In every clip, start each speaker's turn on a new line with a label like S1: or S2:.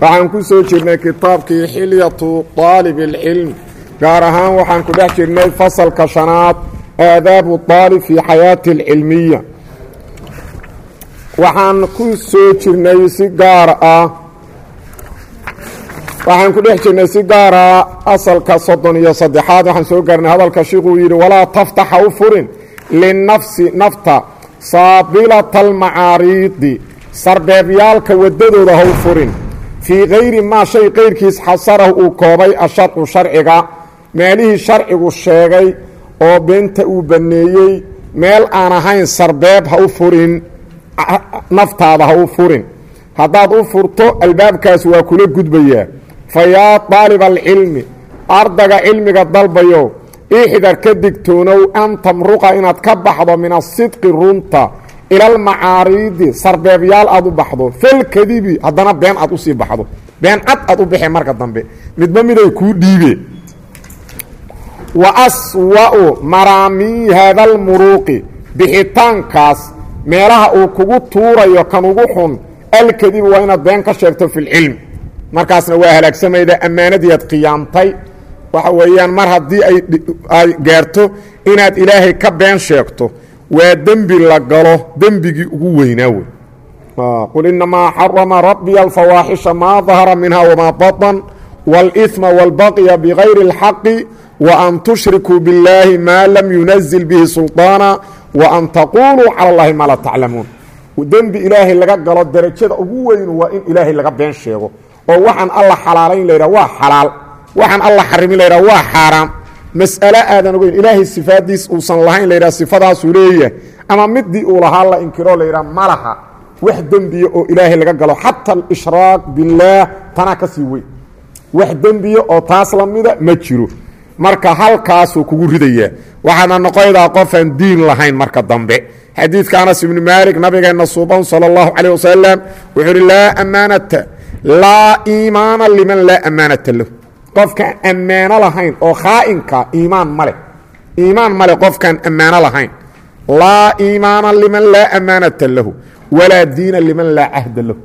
S1: waxaan ku soo jirnay kitaabkii xilyatu aalib اlcilm gaar ahaan waxaan ku dhex jirnay fasalka shanaad aadaabu aalib fi xayaati اlcilmiya waxaan ku soo jirnay si gaar ah waxaan ku dhex jirnay si gaara ah asalka soddon iyo saddexaad. Waxaan soo gaarnay hadalka shiikhuu yidhi walaa taftaxa u furin linafsi nafta saabilata almacaariidi sarbeebyaalka waddadooda ha u furin fii kayri maa shay qayrkiis xasarahu uu koobay asharcu sharciga. Meelihii sharcigu sheegay oo beenta uu banneeyey meel aan ahayn sarbeeb ha u furin naftaada ha u furin. Haddaad u furto albaabkaas waa kula gudbayaa. Fa yaa daaliba alcilmi ardaga cilmiga dalbayo ixdar ka digtoonow an tamruqa inaad ka baxdo min asidqi runta ilalmacaariidi sarbeebyaal aad u baxdo falkadibi haddana been aad u sii baxdo. Been cad aad u baxee marka dambe. Midba miday kuu dhiibe. Wa aswa'u maraamii haada almuruuqi bixitaankaas meelaha uu kugu tuurayo kan ugu xun alkadibu waa inaad been ka sheegto fi lcilm markaasna waa halaagsamayda ammaanadii aad qiyaamtay. Waxa weeyaan mar haddii ay gaarto inaad ilaahay ka been sheegto waa dembi la galo dembigii ugu weynaa wey qul inamaa xarama rabbiya alfawaaxisha maa dahara minha wamaa baطn wاlإثma wاlbaqya bغayri اlxaqi وan tushrikuu biاllaahi maa lam yunazil bihi sulطaana وan taquluu calى اllahi maa laa taclamuun dembi ilaahay laga galo derajada ugu weynu waa in ilaahay laga been sheego oo waxaan alla xalaalayn laydhah waa xalaal waxaan alla xarimin laydhah waa xaaraam mas'ale aadan ogeyn ilaahay sifaadiis uusan lahayn laydhah sifadaasuu leeyahay ama midii uu lahaa la inkiro laydhah ma laha wax dembiya oo ilaahay laga galo xata alishraaq billaah tanaa ka sii weyn. Wax dembiya oo taas la mida ma jiro. Marka halkaasuu kugu ridayaa waxaadna noqoydaa qofaan diin lahayn marka dambe. Xadiidka anas ibni maalik nabigeenna suuban sala allahu calayh wasalam wuxuu uhi laa ammaanata laa iimaana liman laa ammaanata lahu qofkaan ammaano lahayn oo khaa'inka iimaan ma leh. Iimaan ma leh qofkaan ammaano lahayn. Laa iimaana liman laa ammaanata lahu. Walaa diina liman laa cahda lahu.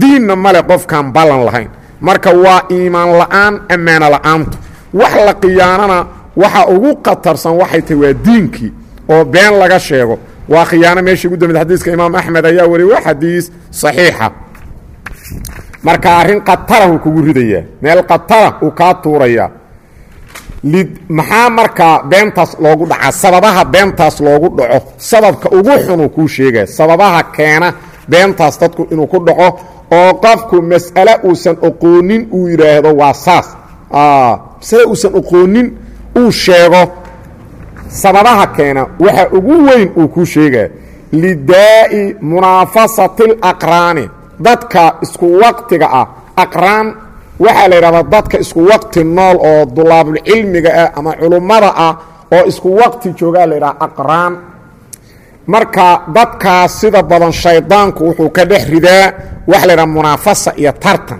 S1: Diinna ma leh qofkaan ballan lahayn. Marka waa iimaan la'aan ammaano la'aantu. Wax la khiyaanana waxa ugu khatarsan waxay tahay waa diinkii oo been laga sheego. Waa khiyaano meeshii ugu dambeyd xadiiska imaam axmed ayaa wariy waa xadiis saxiixa marka arrin khatarahuu kugu ridayaa meel khatara uu kaa tuurayaa maxaa markaa beentaas loogu dhacaa sababaha beentaas loogu dhaco sababka ugu xunuu kuu sheegaya sababaha keena beentaas dadku inuu ku dhaco oo qofku mas'ale uusan oqoonin uu yidhaahdo waa saas. Masale uusan oqoonin uu sheego sababaha keena waxa ugu weyn uu kuu sheegaya lidaa'i munaafasati alaqraani dadka isku waqtiga ah aqraan waxaa la yidhahdaa dadka isku waqti nool oo dulaabulcilmiga ah ama culummada ah oo isku waqti joogaa la yidhaha aqraan. Marka dadkaas sida badan shaydaanku wuxuu ka dhex ridaa waxa la yidhaha munaafasa iyo tartan.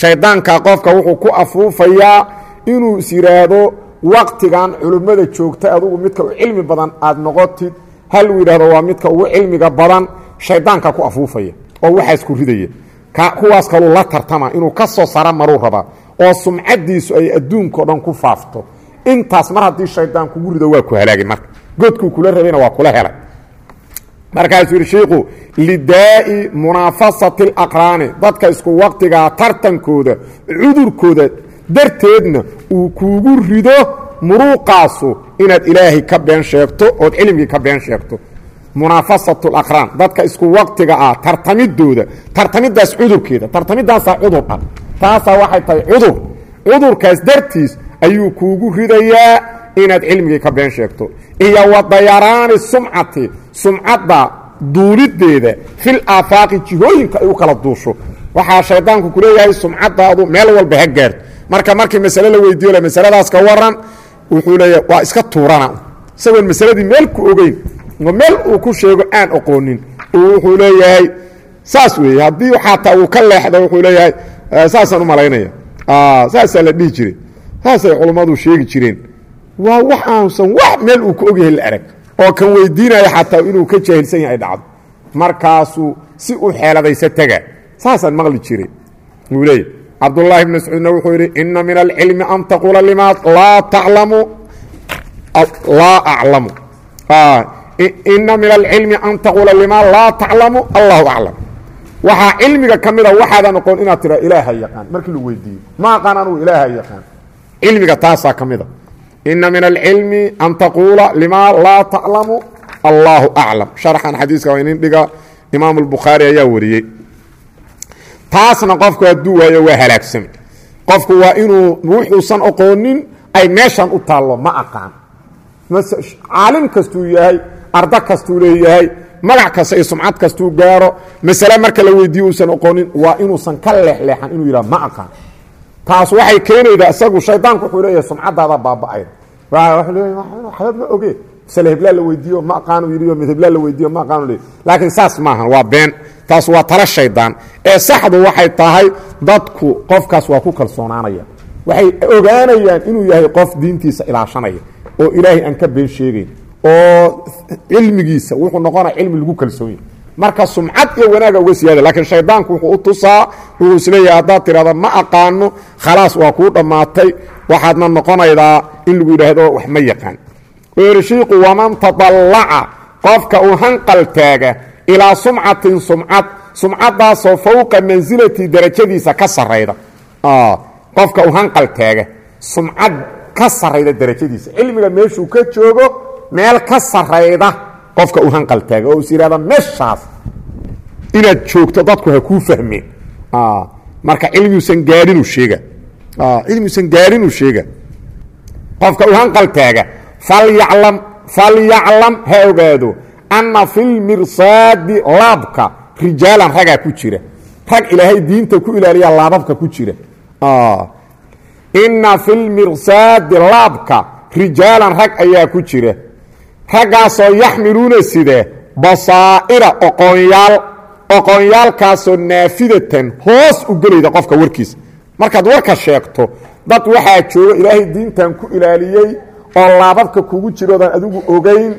S1: Shaydaanka qofka wuxuu ku afuufayaa inuu is yidhaahdo waqtigan culimmada joogta adugu midka u cilmi badan aad noqotid hal uu yidhahdo waa midka ugu cilmiga badan. Shaydaanka ku afuufaya oo waxaas ku ridaya kuwaas kaluu la tartama inuu ka soo sara maruu rabaa oo sumcadiisu ay adduunka o dhan ku faafto. Intaas mar haddii shaydaan kugu rido waa ku halaagay marka. Godkuu kula rabayna waa kula helay. Markaasuu yidhi shiiku lidaa'i munaafasati alaqraani dadka isku waqtigaa tartankooda cudurkooda darteedna uu kuugu rido muruuqaasu inaad ilaahay ka been sheegto ood cilmigii ka been sheegto munaafasatu alaqraan dadka isku waqtiga ah tartamidooda tartamidaas cudurkeeda tartamidaasaa cudur ah. Taasaa waxay tahay cudur. Cudurkaas dartiis ayuu kuugu ridayaa inaad cilmigii ka been sheegto. Iyo wadayaraani sumcati sumcadda duulideeda fil aafaaqi jihooyinka ay u kala duusho. Waxaa shaydaanku ku leeyahay sumcadaadu meel walba ha gaarto marka markii masale la weydiiyo masaladaas ka waran wuxuu leeyahay waa iska tuurana. Isagoon masaladii meel ku ogeyn meel uu ku sheego aan oqoonin wuxuu leeyahay saas weeye haddii xataa uu ka leexdo wuxuu leeyahay saasaan u malaynaya. Saasaa la dhihi jiray. Saasay culummadu sheegi jireen. Waa wax aansan wax meel uu ka ogyahay la arag oo kan weydiinaya xataa inuu ka jaahilsan yahay dhacdo. Markaasuu si u xeeladaysa tega saasaan maqli jiray. Wuu leeyahy cabdullaahi bn mascuudna wuxuu yidhi ina min alcilmi an taquula limaa laa taclamu laa aclamu ina min alcilmi an taquula limaa laa taclamu allahu aclam waxaa cilmiga ka mida waxaadan aqoon inaad tiraa ilaaha yaqaan markii lagu weydiiyo ma aqaan anugu ilaaha yaqaan. Cilmiga taasaa ka mida. Ina min alcilmi an taquula limaa laa taclamu allahu aclam sharxan xadiiska waa inin dhiga imaam albukhaari ayaa wariyey. Taasna qofku hadduu waayo waa halaagsame qofku waa inuu wuxuusan aqoonin ay meeshan u taallo ma aqaan. Caalim kastuu yahay arda kastuu leeyahay magac kasta iyo sumcad kastuu gaaro masale marka la weydiiyo uusan aqoonin waa inuusan ka leexleexan inuu yidhaha ma aqaan. Taas waxay keenaydaa isagu shaydaanku wuxuu leeyahay sumcadaada baaba'ayda wuxuu leeyahay waxba ma oge. Masale heblaa la weydiiyo ma aqaanu yidhi heblaa la weydiiyo ma aqaanu leeyahy laakiin saas maahan waa been. Taas waa tala shaydaan ee saxdu waxay tahay dadku qofkaas waa ku kalsoonaanaya. Waxay ogaanayaan inuu yahay qof diintiisa ilaashanaya oo ilaahay aan ka been sheegayn oo cilmigiisa wuxuu noqonaya cilmi lagu kalsoonyahy marka sumcad iyo wanaaga uga siyaada laakiin shaydaanku wuxuu u tusaa wuxuu is leeyahay haddaad tidhahda ma aqaano khalaas waa kuu dhammaatay. Waxaadna noqonaydaa in lagu yidhaahdo wax ma yaqaan. Ershiiqu waman tadallaca qofka uu hanqal taaga ilaa sumcatin sumcad sumcadaasoo fowqa mansilati darajadiisa ka sarayda qofka uu hanqal taaga sumcad ka sarayda darajadiisa. Cilmiga meeshuu ka joogo meel ka sarayda qofka uu hanqal taaga oo is yidhahda meeshaas inaad joogto dadku ha kuu fahmeen marka cilmiuusan gaadhinuu sheega. Cilmiuusan gaadhinuu sheega. Qofka uu hanqal taaga falyaclam falyaclam ha ogaado anna filmirsaadi laabka rijaalan ragaa ku jira. Rag ilaahay diinta ku ilaaliya laababka ku jira. Inna filmirsaadi laabka rijaalan rag ayaa ku jira raggaasoo yaxmiluuna side basaa'ira oqoonyaal oqoonyaalkaasoo naafidatan hoos u gelayda qofka warkiisa. Markaad warka sheegto dad waxaa jooga ilaahay diintan ku ilaaliyey oo laababka kugu jiroodan adigu ogayn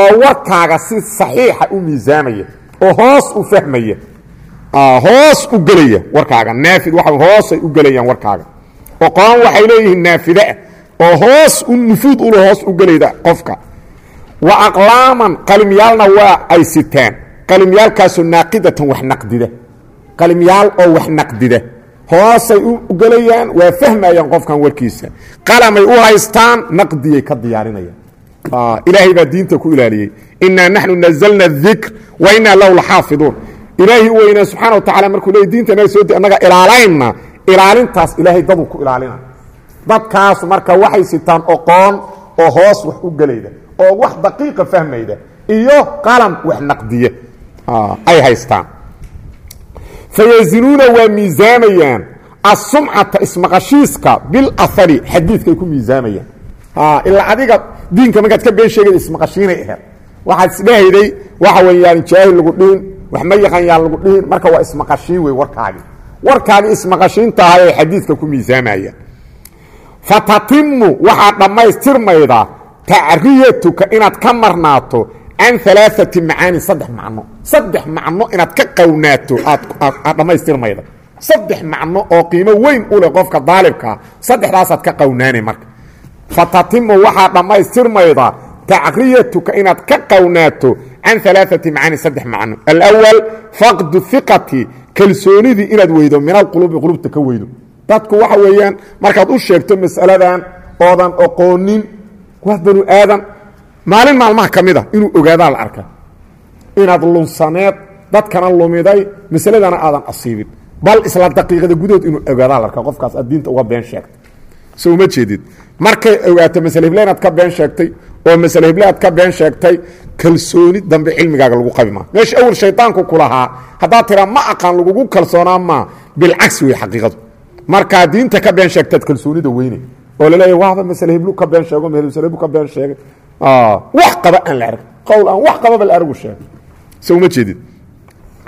S1: oo warkaaga si saxiixa u miisaamaya oo hoos u fahmaya hoos u gelaya warkaaga naafid waa hoosay u gelayaan warkaaga. Oqoon waxay leeyihiin naafidaa oo hoos u nufuud ula hoos u gelayda qofka wa aqlaaman qalimyaalna waa ay sitaan qalimyaalkaasoo naaqidatan wax naqdida. Qalimyaal oo wax naqdida. Hoosay u gelayaan waa fahmayaan qofkan warkiisa. Qalamay u haystaan naqdiyay ka diyaarinayaan. Ilaahay baa diinta ku ilaaliyey. Inaa naxnu nazalna dikr wa inaa lahu laxaafiduun. Ilaahi weynaa subxana wa tacala markuu leey diinta naga soo annaga ilaalayna. Ilaalintaas ilaahay daduu ku ilaalina. Dadkaasu marka waxay sitaan oqoon oo hoos wax u gelayda oo wax daqiiqa fahmayda iyo qalam wax naqdiya. Ay haystaan. Fayazinuuna waa miisaamayaan asumcata ismaqashiiska bilahari xadiidkay ku miisaamayaan ilaa adiga diinka markaad ka been sheegayda ismaqashiinay aheed waxaad isdhehayday waxa wey yaan jaahil lagu dhihin wax ma yaqan yaan lagu dhihin marka waa ismaqashiin wey warkaagi warkaagi ismaqashiinta ahay ay xadiidka ku miisaamayaan fatatimu waxaa dhammaystirmayda tacriyatuka inaad ka marnaato can alaaati macaani saddex macno. Saddex macno inaad ka qownaato aad dhammaystirmayda saddex macno oo qiimo weyn u leh qofka daalibkaa saddexdaasaad ka qownaanay marka. Fatatimu waxaa dhammaystirmayda tacriyatuka inaad ka qownaato can alaaati macaani saddex macno. Alwal faqdu iqati kalsoonidii inaad weydo min alqulubi qulubta ka weydo. Dadku waxa weeyaan markaad u sheegto masaladan oodan oqoonin waa banu aadan maalin maalmaha ka mid a inuu ogaadaa la arka inaad lunsaneed dadkana lumiday masaladana aadan asiibin. Bal isla daqiiqada gudahood inuu ogaadaa la arka qofkaas aad uga been sheegtay. So uma jeedid? Markay ogaato masale hibla inaad ka been sheegtay oo masale hible aad ka been sheegtay kalsooni dambe cilmigaaga lagu qabi maa meesha awel shaydaanku ku haddaad tiraa ma aqaan lagugu kalsoonaa maa bilcagsi wey xaqiiqadu. Markaa diinta ka been sheegtaad kalsoonida weyne oo laleeya waaba masale hiblu ka been sheego masale hiblu ka been sheegay wax qaba aan la arag qowl aan wax qababa la aragu sheegay se uma jeedid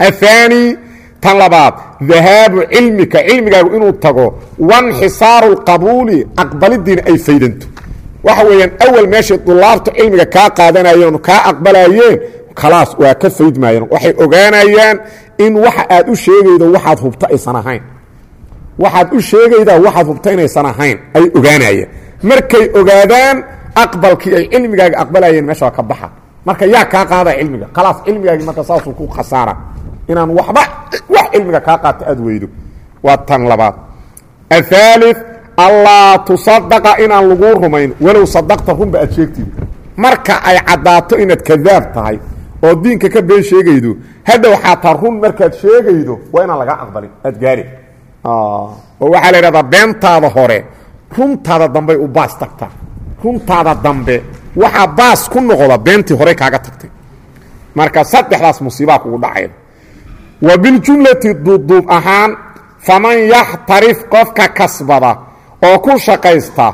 S1: aلثaanي tan labaad dahaabu cilmika cilmigaagu inuu tago waاnxisaaru اlqabuuli aqbalidiina ay faydanto waxa weeyaan awal meeshay dulaabtu cilmiga kaa qaadanayeen kaa aqbalayeen khalaas waa ka faydmayeen waxay ogaanayaan in waxa aad u sheegaydo waxaad hubto aysan ahayn waxaad u sheegaydaa waxaad hubta inaysan ahayn ay ogaanayeen. Markay ogaadaan aqbalkii ay cilmigaaga aqbalayeen meeshaa ka baxa. Marka yaa kaa qaada cilmiga khalaas cilmigaagii marka saasuu ku khasaara. Inaan waxba wax cilmiga kaa qaato aad weydo. Waa tan labaad. Ahaali allaa tusadaqa inaan laguu rumayn walow sadaqta runba aad sheegtid. Marka ay caddaato inaad kadaab tahay oo diinka ka been sheegaydo hadda waxaa run markaad sheegaydo waa inaan lagaa aqbalin aad gaari oo waxaa la idhahdaa beentaada hore runtaada dambey u baas tagtaa runtaada dambe waxaa baas ku noqda beentii hore kaaga tagtay. Marka saddexdaas musiibaa kugu dhacayda wa biljumlati duubduub ahaan faman yaxtarif qofka kasbada oo ku shaqaysta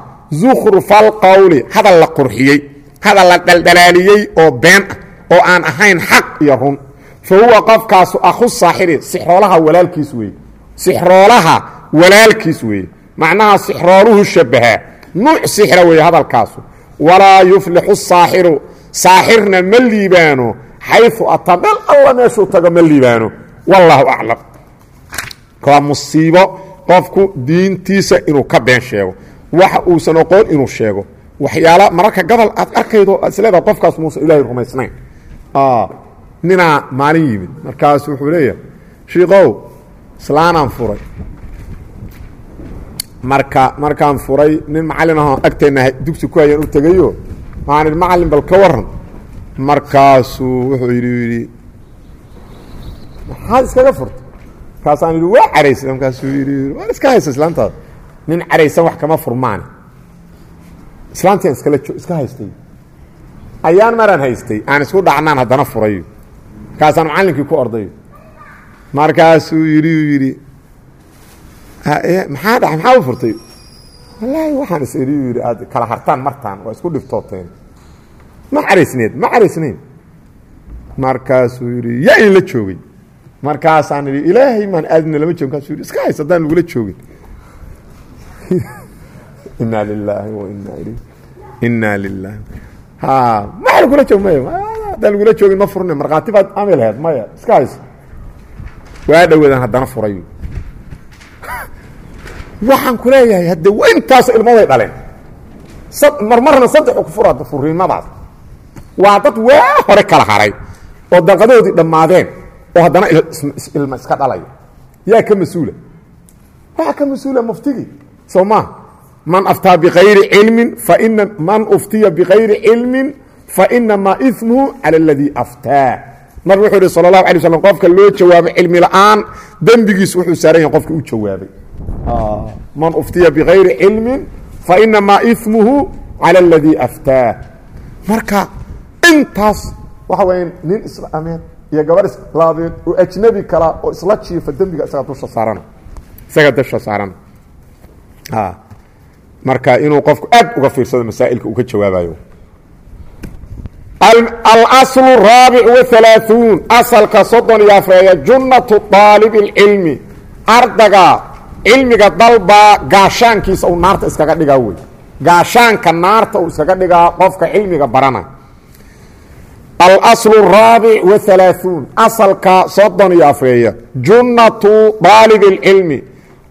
S1: zukhrufal qowli hadal la qurxiyey hadal la dhaldhalaaliyey oo been ah oo aan ahayn xaq iyo run. Fa huwa qofkaasu akhu saaxiri sixroolaha walaalkiis weeye sixroolaha walaalkiis weeye. Macnaha sixrooluhu shabahaa nuuc sixra weeye hadalkaasu. Walaa yuflixu saaxiru. Saaxirna ma liibaano. Xayu ataa meel alla meeshuu tago ma liibaano. Wallaahu aclam. Waa musiibo qofku diintiisa inuu ka been sheego. Waxa uusan oqoon inuu sheego. Waxyaala mararka gobol aad arkaydo isleedaha qofkaas muusan ilaahay rumaysnayn. Ninaa maalin yimid. Markaas wuxuu leeyahay shiikow islaanaan furay. Marka markaan furay nin macallin ahoo agteenna dugsi ku hayaan u tegayo waxaan idhi macallin bal ka waran markaasuu wuxuu yidhi yidhi maxaad iskaga furtay? Markaasaan yidhi waa caraysay markaasuu yidhi waan iska haysta islaantaada. Nin caraysan wax kama furmaane islaantiaan iskala jo iska haystay. Ayaan maraan haystay aan isku dhacnaan haddana furayo. Markaasaan macallinkii ku ordayo markaasuu yidhi yidhi maxaa dha maxaa u furtay? Wallaahi waxaan is idhi yidhi aad kala hartaan martaan waa isku dhiftooteen ma caraysneed ma caraysnayn markaasuu yidhi yaa in la joogay. Markaasaan idhi ilaahay maan aadina lama joogin. Kaasuu yidhi iska hays haddaan lagula joogin. Inaa lilaahi wa inaa ilayh inaa lilaahi ha maxa lagula joog maya haddaan lagula joogin ma furne. Markhaati baad amay laheed maya iska hayso waa dhowaadaan haddana furayo waxaan ku leeyahay hadde intaas ilmaday dhaleen. Marmarna saddexu ku fura furiimadaas waa dad waa hore kala haray oo daqadoodii dhammaadeen oo haddana ilma iska dhalaya yaa ka mas'uula. Waa ka mas'uula muftigii soo maa man aftaa bikayri cilmin faina man uftiya bikayri cilmin fainamaa ismuhu cala aladii aftaa nabig wuxuu ihi sala allahu alay waslam qofka loo jawaabo cilmi la'aan dembigiis wuxuu saaran yahay qofka u jawaabay. Man uftiya bikayri cilmin fainamaa ismuhu cala aladii aftaa marka intaas waxa weya nin islaameed iyo gabarh islaameed oo ajnabi kala oo isla jiifa dembiga isaga dusha saarana isaga dusha saarana marka inuu qofku aad uga fiirsado masaa'ilka uu ka jawaabayo alaslu raabic wahalaaثuun asalka soddon iyo afreeya junnatu daalibi اlcilmi ardaga cilmiga dalbaa gaashaankiisa uu naarta iskaga dhigaa wey gaashaanka naarta uu iskaga dhigaa qofka cilmiga barana alaslu raabic wahalaaثuun asalka soddon iyo afreeya junnatu daalibi اlcilmi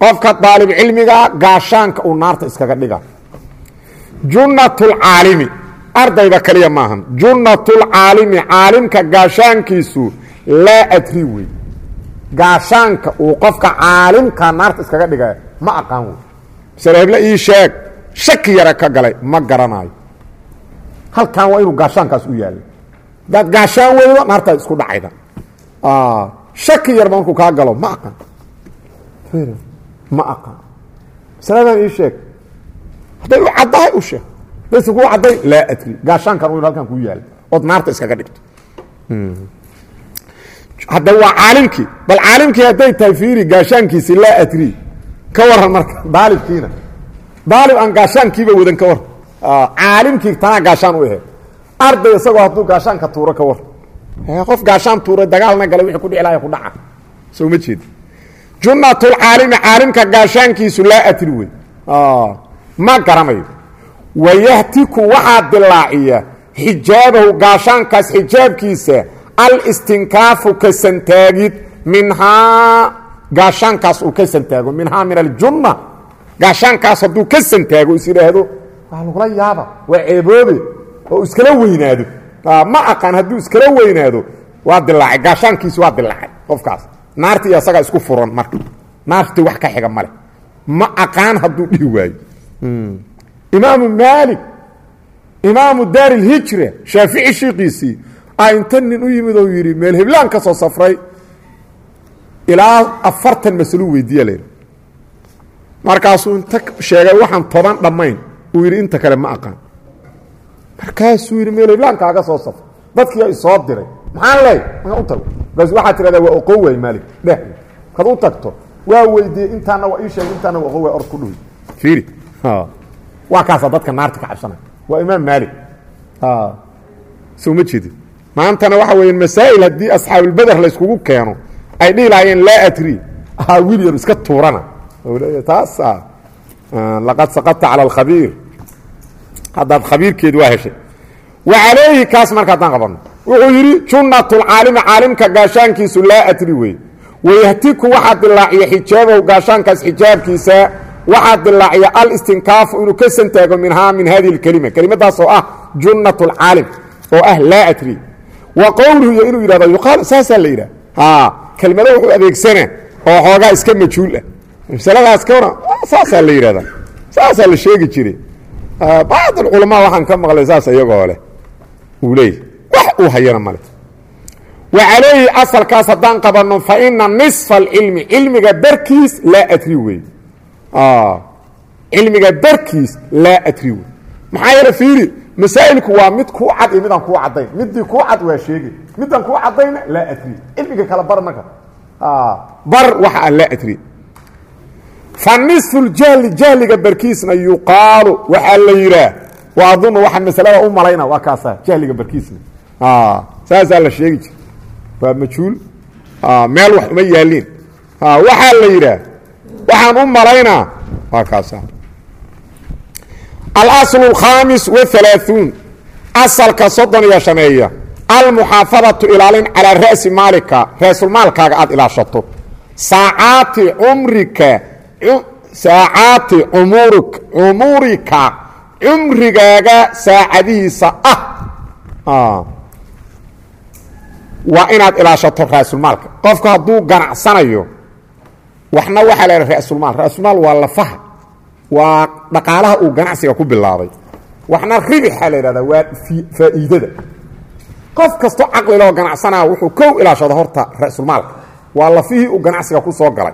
S1: qofka daalib cilmiga gaashaanka uu naarta iskaga dhiga junnat اlcaalimi ardayda kaliya maahan. Junnat اlcaalimi caalimka gaashaankiisu laa adri wey gaashaanka uu qofka caalimka naarta iskaga dhigaya ma aqaan wey masale ii sheeg shaki yara ka galay ma garanayo. Halkan waa inuu gaashaankaas u yaalla hadaad gaashaan weydo naartaad isku dhacayda. Shaki yarba markuu kaa galo ma aqaan. Ma aqaan. Masaladan ii sheeg hadday u caddahay u sheeg bas kuu cadday laa adri. Gaashaankan u halkan kuu yaalla ood naarta iskaga dhigto. Hadda waa caalimkii. Bal caalimkii hadday tahay fiiri gaashaankiisi laa adri. Ka waran marka daalibkiina. Daalib aan gaashaankiiba wadan ka waran. Caalimkii tanaa gaashaan u aheed arday isagoo hadduu gaashaanka tuuro ka waran. Qof gaashaan tuuray dagaalna galay wixii ku dhici lahay ku dhaca. Soo ma jeedi. Junnatulcaalimi caalimka gaashaankiisu laa adri wey ma garanayo wayahtiku waxaa dilaaciya xijaabahu gaashaankaas xijaabkiisa alistinkaafu ka santaagid minhaa gaashaankaas uu ka santaago minhaa min aljunna gaashaankaas hadduu ka santaago is idhaahdo waa lagula yaaba waa ceeboobe oo iskala weynaado ma aqaan hadduu iskala weynaado waa dilaacay gaashaankiisi waa dilaacay qofkaas naarti iyo asagaa isku furan marka naarti wax ka xiga male ma aqaan hadduu dhihi waayo imaamu maalik imaamu daar ilhijra shaafici shiikiisii a inta nin u yimid oo yidhi meel heblaan ka soo safray ilaa afartan masaluu weydiiya layidhi markaasuu inta sheegay waxaan toban dhammayn. Uu yidhi inta kale ma aqaan. Markaasuu yidhi meel heblaan kaaga soo safray. Dadkiiyaa isoo diray maxaan leey markaan u tago? Markaas waxaa tirahdaa waa oqon waay dheh kad u tagto waa weydiiyey intaana waa ii sheegay intaana waa oqon waay ord ku fiiri waa kaasaa dadka naarta ka cabsanaya waa imaam maalik. Soo ma maantana waxa weya masaa'il haddii asxaabulbeder layskugu keeno ay dhihi lahaayeen laa adri. Ahaa wiil yar iska tuurana. Taasa laqad saqadta cala alkhabiir. Haddaad khabiirkeedi waa heshay. Wa calayhi kaas marka haddaan qabanno. Wuxuu yidhi junnatulcaalimi caalimka gaashaankiisu laa adri wey wayahtiku waxaa dilaaciya xijaabahu gaashaankaas xijaabkiisa waxaa dilaaciya alistinkaafu inuu ka santaago minhaa min hadihi اlkelima kelimadaas oo ah junnat اlcaalim oo ah laa adri. Wa qowluhu iyo inuu yidhahdo yuqaal saasaa la yidhah kelimado wuxuu adeegsana oo xoogaa iska majhuul ah. Masaladaas ka waran saasaa la yidhahda saasaa la sheegi jiray. Bacd alculamaa waxaan ka maqlay saas iyagoo leh. Uu leeyay wax uu hayana male wa calayhi asalkaas haddaan qabanno fa ina nisfa alcilmi cilmiga barkiis laa adri wey cilmiga barkiis laa adri wey maxaa yeele fiiri masaa'ilku waa mid kuu cad iyo midaan kuu caddayn. Midii kuu cad waa sheegi midaan kuu caddayna laa adri cilmiga kale bar marka bar waxa aan laa adri fa nisfu ljahli jahliga barkiisna yuqaalu waxaa la yidhaah wa adunu waxaan masalada u malayna waa kaasa jahliga barkiisna. Saasaa la sheegi jira. Waa majhuul meel wax uma yaaliin waxaa la yidhaah waxaan u malaynaa waa kaasa. Alsl اkhaamis waalaauun asalka soddon iyo shaneeya. Almuxaafadatu ilaalin calaa ra'si maalika. Ra-sulmaalkaaga aad ilaashato. Saacaati umrika saacaati umr cumurika cumrigaaga saacadihiisa ah. ah. Waa inaad ilaashato raasulmaalka qofku hadduu ganacsanayo waxna waxaa la rasulmaal rasulmaal waa lafaha waa dhaqaalaha uu ganacsiga ku bilaabay. Waxna ribixa la yidhahdaa waa faa'iidada. Qof kastoo caqliloo ganacsanaa wuxuu kow ilaashado horta rasulmaalka waa lafihii uu ganacsiga ku soo galay.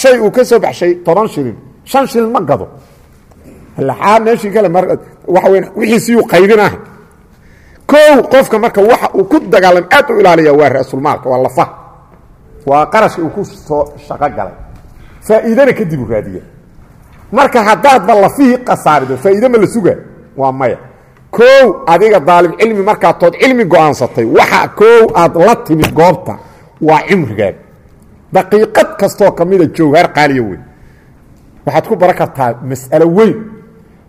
S1: Shay uu ka soo baxshay toban shilin. Shan shilin ma gado. Meeshii kale weya wixiisiyuu qaybinah kow qofka marka waxa uu ku dagaalam aad u ilaaliya waa rasulmaalka waa lafaha waa qarashka uu ku soo shaqo galay. Faa'iidana kadib u raadiya marka haddaadba lafihii kasaarido faa'iide ma la suga? Waa maya. Kow adiga daalib cilmi markaa tood cilmi go'aansatay waxa kow aad la timid goobta waa cimrigaaga daqiiqad kastoo ka mida qaaliya weyn. Waxaad ku baran kartaa mas'alo weyn.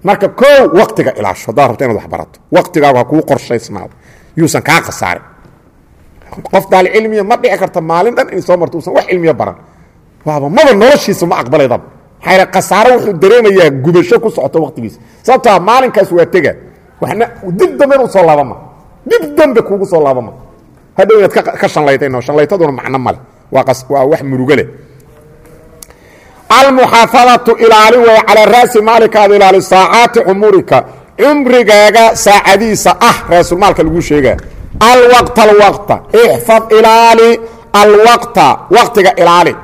S1: Marka kow waktiga ilaasho haddaad rabta inaad wax barato. Ha kuu qorshaysnaado. Yuusan kaa khasaarin qof daali cilmiya ma dhici karta maalin dhan inay soo marto usan wax cilmiya baran. Waaba maba noloshiisa ma aqbalaydaba maxaa khasaaro wuxuu dareemayaa gubasho ku socoto waktigiisa sababtaa maalinkaas waa tega. Waxna dib dambe inu soo laabama. Dib dambe kuugu soo laabama. Hadhow inaad ka shanlaytayno shanlaytaduna macno male waa wax murugo leh. Almuxaafadatu ilaali way calaa ra'si maalikaada ilaali saacaati cumurika cumrigaaga saacadiisa ah raasulmaalka lagu sheegaa alwaqta alwaqta ixfad ilaali alwaqta waqtiga ilaali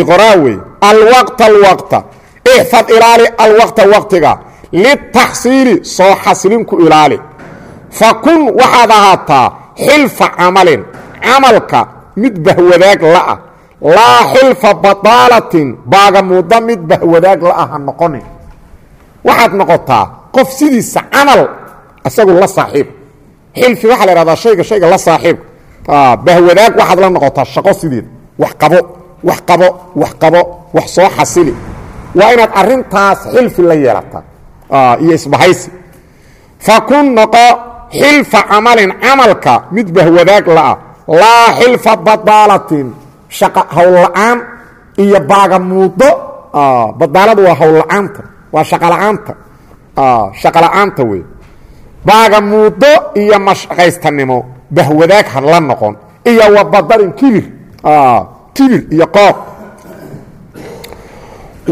S1: iqraa wey alwaqta alwaqta ixfad ilaali alwaqta waqtiga litaxsiili soo xasilin ku ilaali fa kun waxaad ahaataa xilfa camalin camalka mid bahwadaag la'ah laa xilfa badaalatin baagamuuddo mid bahwadaag la'ah ha noqonin waxaad noqotaa qof sidiisa camal isagu la saaxiib xilfi waxaa la ihahdaa shayga shayga la saaxiib. Bahwadaag waxaad la noqotaa shaqo sideed. Wax qabo wax qabo wax qabo wax soo xasili. Waa inaad arintaas xilfi la yeelataa. Iyo isbahaysi. Fa kun noqo xilfa camalin camalka mid bahwadaag la'ah laa xilfa badaalatin. Shaqa howlla'aan iyo baagamuudo badaaladu waa howlla'aanta waa shaqola'aanta shaqola'aanta wey baagamuudo iyo mashaqaystanimo bahwadaag ha la noqon. Iyo wabadarin kibir kibir iyo qooq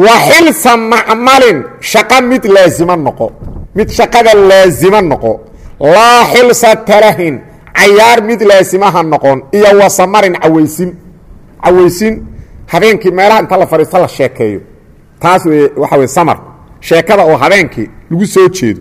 S1: wa xilsa macmalin shaqo mid laazima noqo. Mid shaqada laazima noqo. Laa xilsa tarahin cayaar mid laasimaha noqon. Iyo wasamarin cawaysin. Cawaysin habeenkii meelaha inta la fadhiisto la sheekeeyo. Taas waxa wey samar. Sheekada oo habeenkii lagu soo jeedo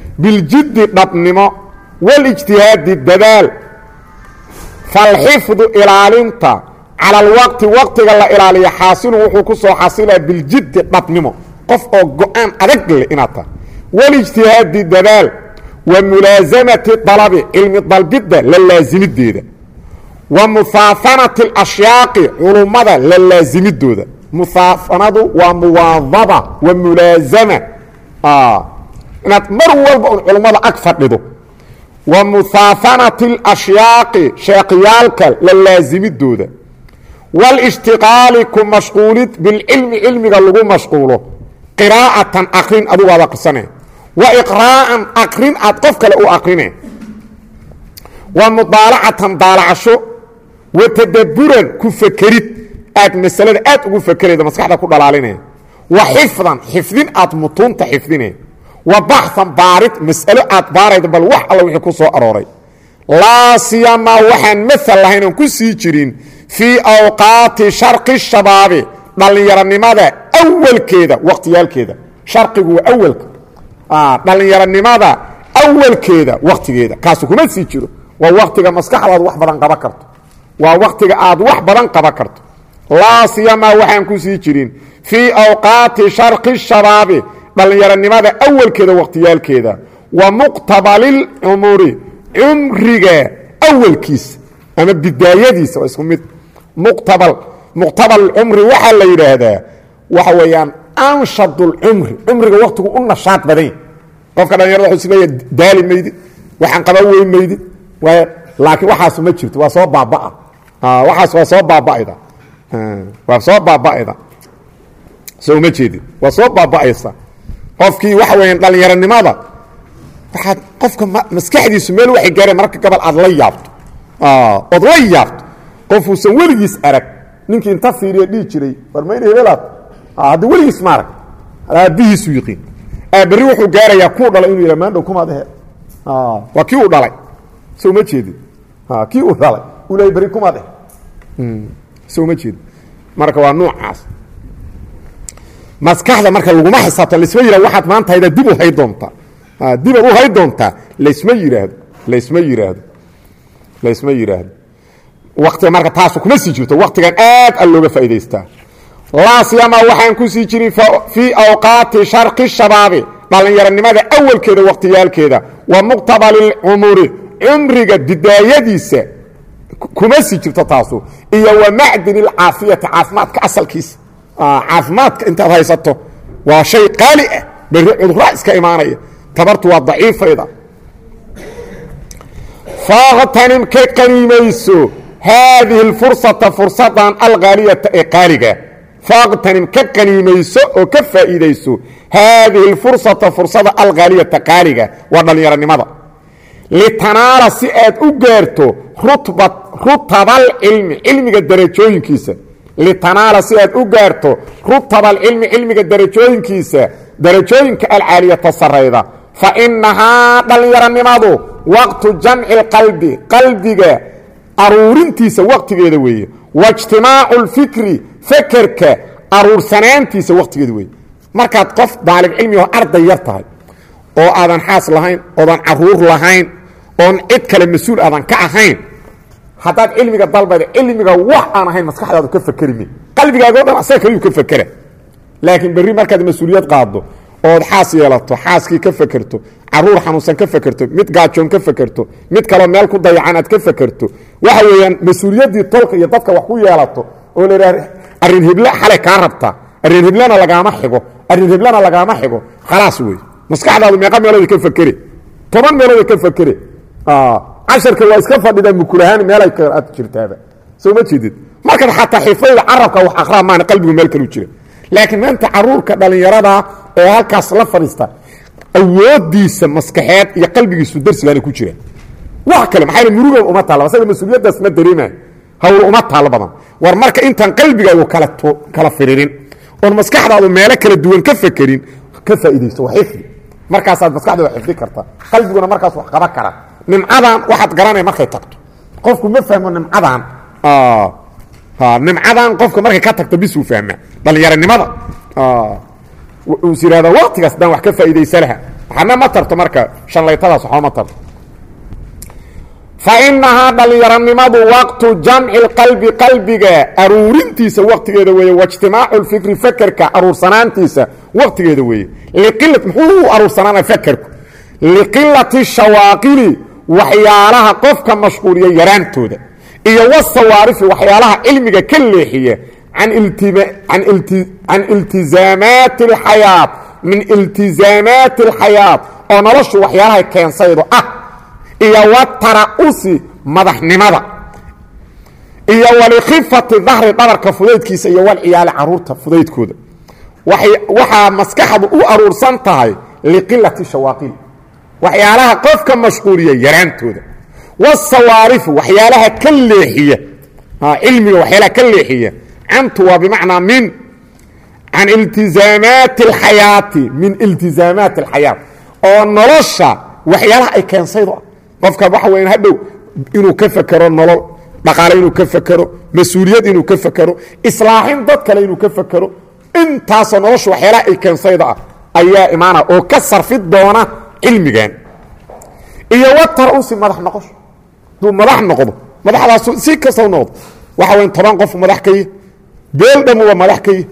S1: biljiddi dhabnimo walijtihaadi dadaal falxifdu ilaalinta cala alwaqti waqtiga la ilaaliyo xaasilu wuxuu ku soo xasilaa biljiddi dhabnimo qof oo go'aan adag leh inaad tahay walijtihaadi dadaal wa mulaasamati dalabi cilmi dalbidda la laasimideeda wa muhaafanati alashyaaqi culummada la laasimidooda muhaafanadu waa muwaadaba wa mulaasama inaad mar walba un culummada ag fadhido wa muhaafanati alashyaaqi sheekhyaalka la laasimidooda wاlاshtiqaali ku mashquulid bilcilmi cilmiga lagu mashquulo qiraa'atan akrin adugu aad akrisane wa iqraa'an akrin aad qof kale u akrine wa mudaalacatan daalacasho. Wa tadaburan ku fekerid aad masalada aad ugu fekerayda maskaxda ku dhalaaline. Wa xifdan xifdin aad mutuunta xifdine wa baxan baarid mas'alo aad baarayda bal wax alla wixii ku arooray. Laa siyamaa waxaan maal lahayn oon ku sii jirin fii awqaati sharqi shabaabi dhallinyaronimada awalkeeda waqtiyaalkeeda. Sharqigu waa awalka. Dhallinyaronimada awalkeeda waktigeeda kaasu kuma sii jiro. Waa waktiga maskaxdaad wax badan qaban karto. Waa waktiga aad wax badan qaban karto. Laa siyamaa waxaan ku sii jirin fii awqaati sharqi shabaabi dhallinyaronimada awalkeeda waqtiyaalkeeda. Wa muqtabalilcumuri cumriga awalkiisa ama bidaayadiisa waa isku mid. Muqtabal muqtabal cumri waxaa la yidhaahdaa waxa weeyaan anshad اlcumri cumriga waktigu u nashaad badanya qofka dhalinyarada wuu isleeya daali maydid waxaan qaban weyn maydid laakiin waxaas ma jirto waa soo baabaa waxaas waa soo baaba'da waa soo baaba'da soo uma jeedid waa soo baaba'aysa qofkii waxa weeyaan dhalinyaronimada waxaad qofka maskaxdiisu meel waxay gaareen mararka gabal aad la yaabto. Ood la yaabto. Qofuusan weligiis arag ninkii inta fiiriya dhihi jiray war mayna hebelaad? Hadda weligiis ma arag. Aabbihiisu yiqiin. Berri wuxuu gaarayaa kuu dhalay inuu yidha maandhow kumaad ahe. Waa kii uu dhalay. So uma jeedin. Kii uu dhalay. Uu leey berri kumaad ahe. So uma jeedin. Marka waa nuucaas maskaxda marka laguma xisaabta laisma yihahdo waxaad maanta haydaa dib u hay doontaa dibaad u hay doontaa laysma yidhaahdo laysma yidhaahdo laysma yidhaahdo waktiga marka taasu kuma sii jirto waktigan aad a looga faa'idaystaa laa siyama waxaan ku sii jirin fii awqaati sharqi shabaabi dhallinyaronimada awalkeeda wakhtiyaalkeeda wa muqtabalilcumuri cumriga bidaayadiisa kuma sii jirto taasu. Iyo wa macdin ilcaafiyati caafimaadka asalkiisa caafimaadka intaad haysato waa shay qaali ah berri cudurraa iska imaanaya. Tabartu waa daciifayda faaqtanim ka qaniimayso haadihi اlfursata fursadan alqaaliyata ee qaaliga. Faqtanim ka qaniimayso oo ka faa'iidayso haadihi اlfursata fursada alkhaaliyata qaaliga waa dhallinyaronimada litanaala si aad u gaarto rutabaalcilmi cilmiga darajooyinkiisa litanaala si aad u gaarto rutabaalcilmi cilmiga darajooyinkiisa darajooyinka alcaaliyata sarayda fa inahaa dhallinyaronimadu waqtu jamci اlqalbi qalbiga aruurintiisa waqtigeeda weeye. Waijtimaacu اlfikri fekerka aruursanaantiisa waqtigeeda weeye. Markaad qof daalib cilmi oo arday yar tahay oo aadan xaas lahayn oodan carruur lahayn oon cid kale mas'uul aadan ka ahayn haddaad cilmiga dalbayda cilmiga wax aan ahayn maskaxdaadu ka fakerimi qalbigaago dhan asaga kaliyuu ka fakera laakiin berri markaad mas'uuliyad qaaddo ood xaas yeelato xaaskii ka fakerto carruur xanuunsan ka fakerto mid gaajoon ka fakerto mid kaloo meel ku dayacan aad ka fakerto waxa weeyaan mas'uuliyaddii tolka iyo dadka wax ku yeelato oo la idhaha arrin hible xalay kaa rabtaa arrin hiblena lagaama xigo. Arrin hiblena lagaama xigo. Khalaas wey maskaxdaadu meeqa meelooda ka fakere. Toban meelooda ka fakere casharka waa iska fadhida mukulahaan meelay aad jirtaaba. Soo ma jeedid? Markaad xataa xifayda carabka wax akraa maana qalbigu meel kalu jira. Laakiin maanta caruurka dhallinyarada ee halkaas la fadhiista awoodiisa maskaxeed iyo qalbigiisu darsigaana ku jira. Wax kale maxaa muruga uma taalla asaga mas'uuliyaddaas ma dareemayo hawl uma taalo badan. War marka intaan qalbigaagu kala firirin oon maskaxdaadu meelo kala duwan ka fakerin ka faa'iidayso waa xifdi. Markaasaad maskaxdaada xifdi karta qalbiguna markaas wax qaba kara nimcadan waxaad garanaya markay tagto. Qofku ma fahmo nimcadan. Nimcadan qofka markay ka tagto bisuu fahmaa. Dhallinyaronimada is yihahda waktigaas daan wax ka faa'iidaysa laha waxana ma tarto marka shanlaytadaas waxba ma tarto. Fa inahaa dhallinyaronimadu waqtu jamci اlqalbi qalbiga aruurintiisa waqtigeeda weeye waijtimaacu اlfikri fakerka aruursanaantiisa waqtigeeda weeye. Liqila muxuu aruursanaana fakerku liqilati shawaaqili waxyaalaha qofka mashquuliya yaraantooda iyo wasawaarifi waxyaalaha cilmiga ka leexiya can iltizaamaati اlxayaat min iltizaamaati اlxayaat oo noloshu waxyaalahay keensaydo ah iyo watara'usi madaxnimada iyo walikhifati dahri dhabarka fudaydkiisa iyo walciyaali carruurta fudaydkooda. Waxaa maskaxdu u aruursan tahay liqilati shawaaqil waxyaalaha qofka mashquuliya yaraantooda. Wasawaarifu waxyaalaha ka leexiya. Cilmiga waxyaalaha ka leexiya. Cantu waa bimacnaa min can iltizaamaati اlxayaati min iltizaamaati اlxayaat oo nolosha waxyaalaha ay keensaydo. Ah qofka waxa weya hadhow inuu ka fekero nolol dhaqaale inuu ka fekero mas'uuliyad inuu ka fekero islaaxin dad kale inuu ka fekero intaasoo nolosha waxyaalaha ay keensayda ah ayaa imaana oo ka sarfi doona cilmigan iyo watar-usi madax noqosho haduu madax noqdo madaxdaasu si kastau noqdo waxa weya toban qof madax ka yih beel dhamuba madax ka yih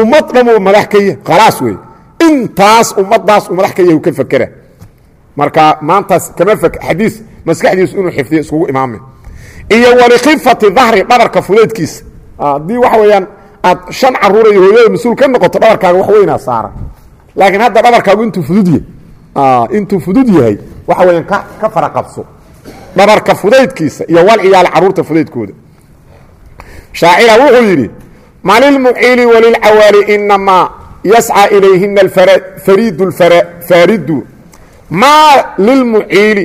S1: ummad dhamuba madax ka yih khalaas wey intaas ummadaas uu madax ka yah u ka fekera marka maantaas kama xadiis maskaxdiisu inuu xifdiyo iskugu imaame. Iyo walikhifati dahri dhabarka fudaydkiisa haddii waxa weeyaan aad shan caruura iyo hooyada mas'uul ka noqoto dhabarkaaga wax weynaa saaran laakiin hadda dhabarkaagu intuu fudud yahay intuu fudud yahay waxa weyaan ka fara qabso. Dhabarka fudaydkiisa iyo walciyaal carruurta fudaydkooda. Shaacira wuxuu yidhi ma lilmuciili walilcawaali inamaa yascى ilayhina fariidu faaridu maa lilmuciili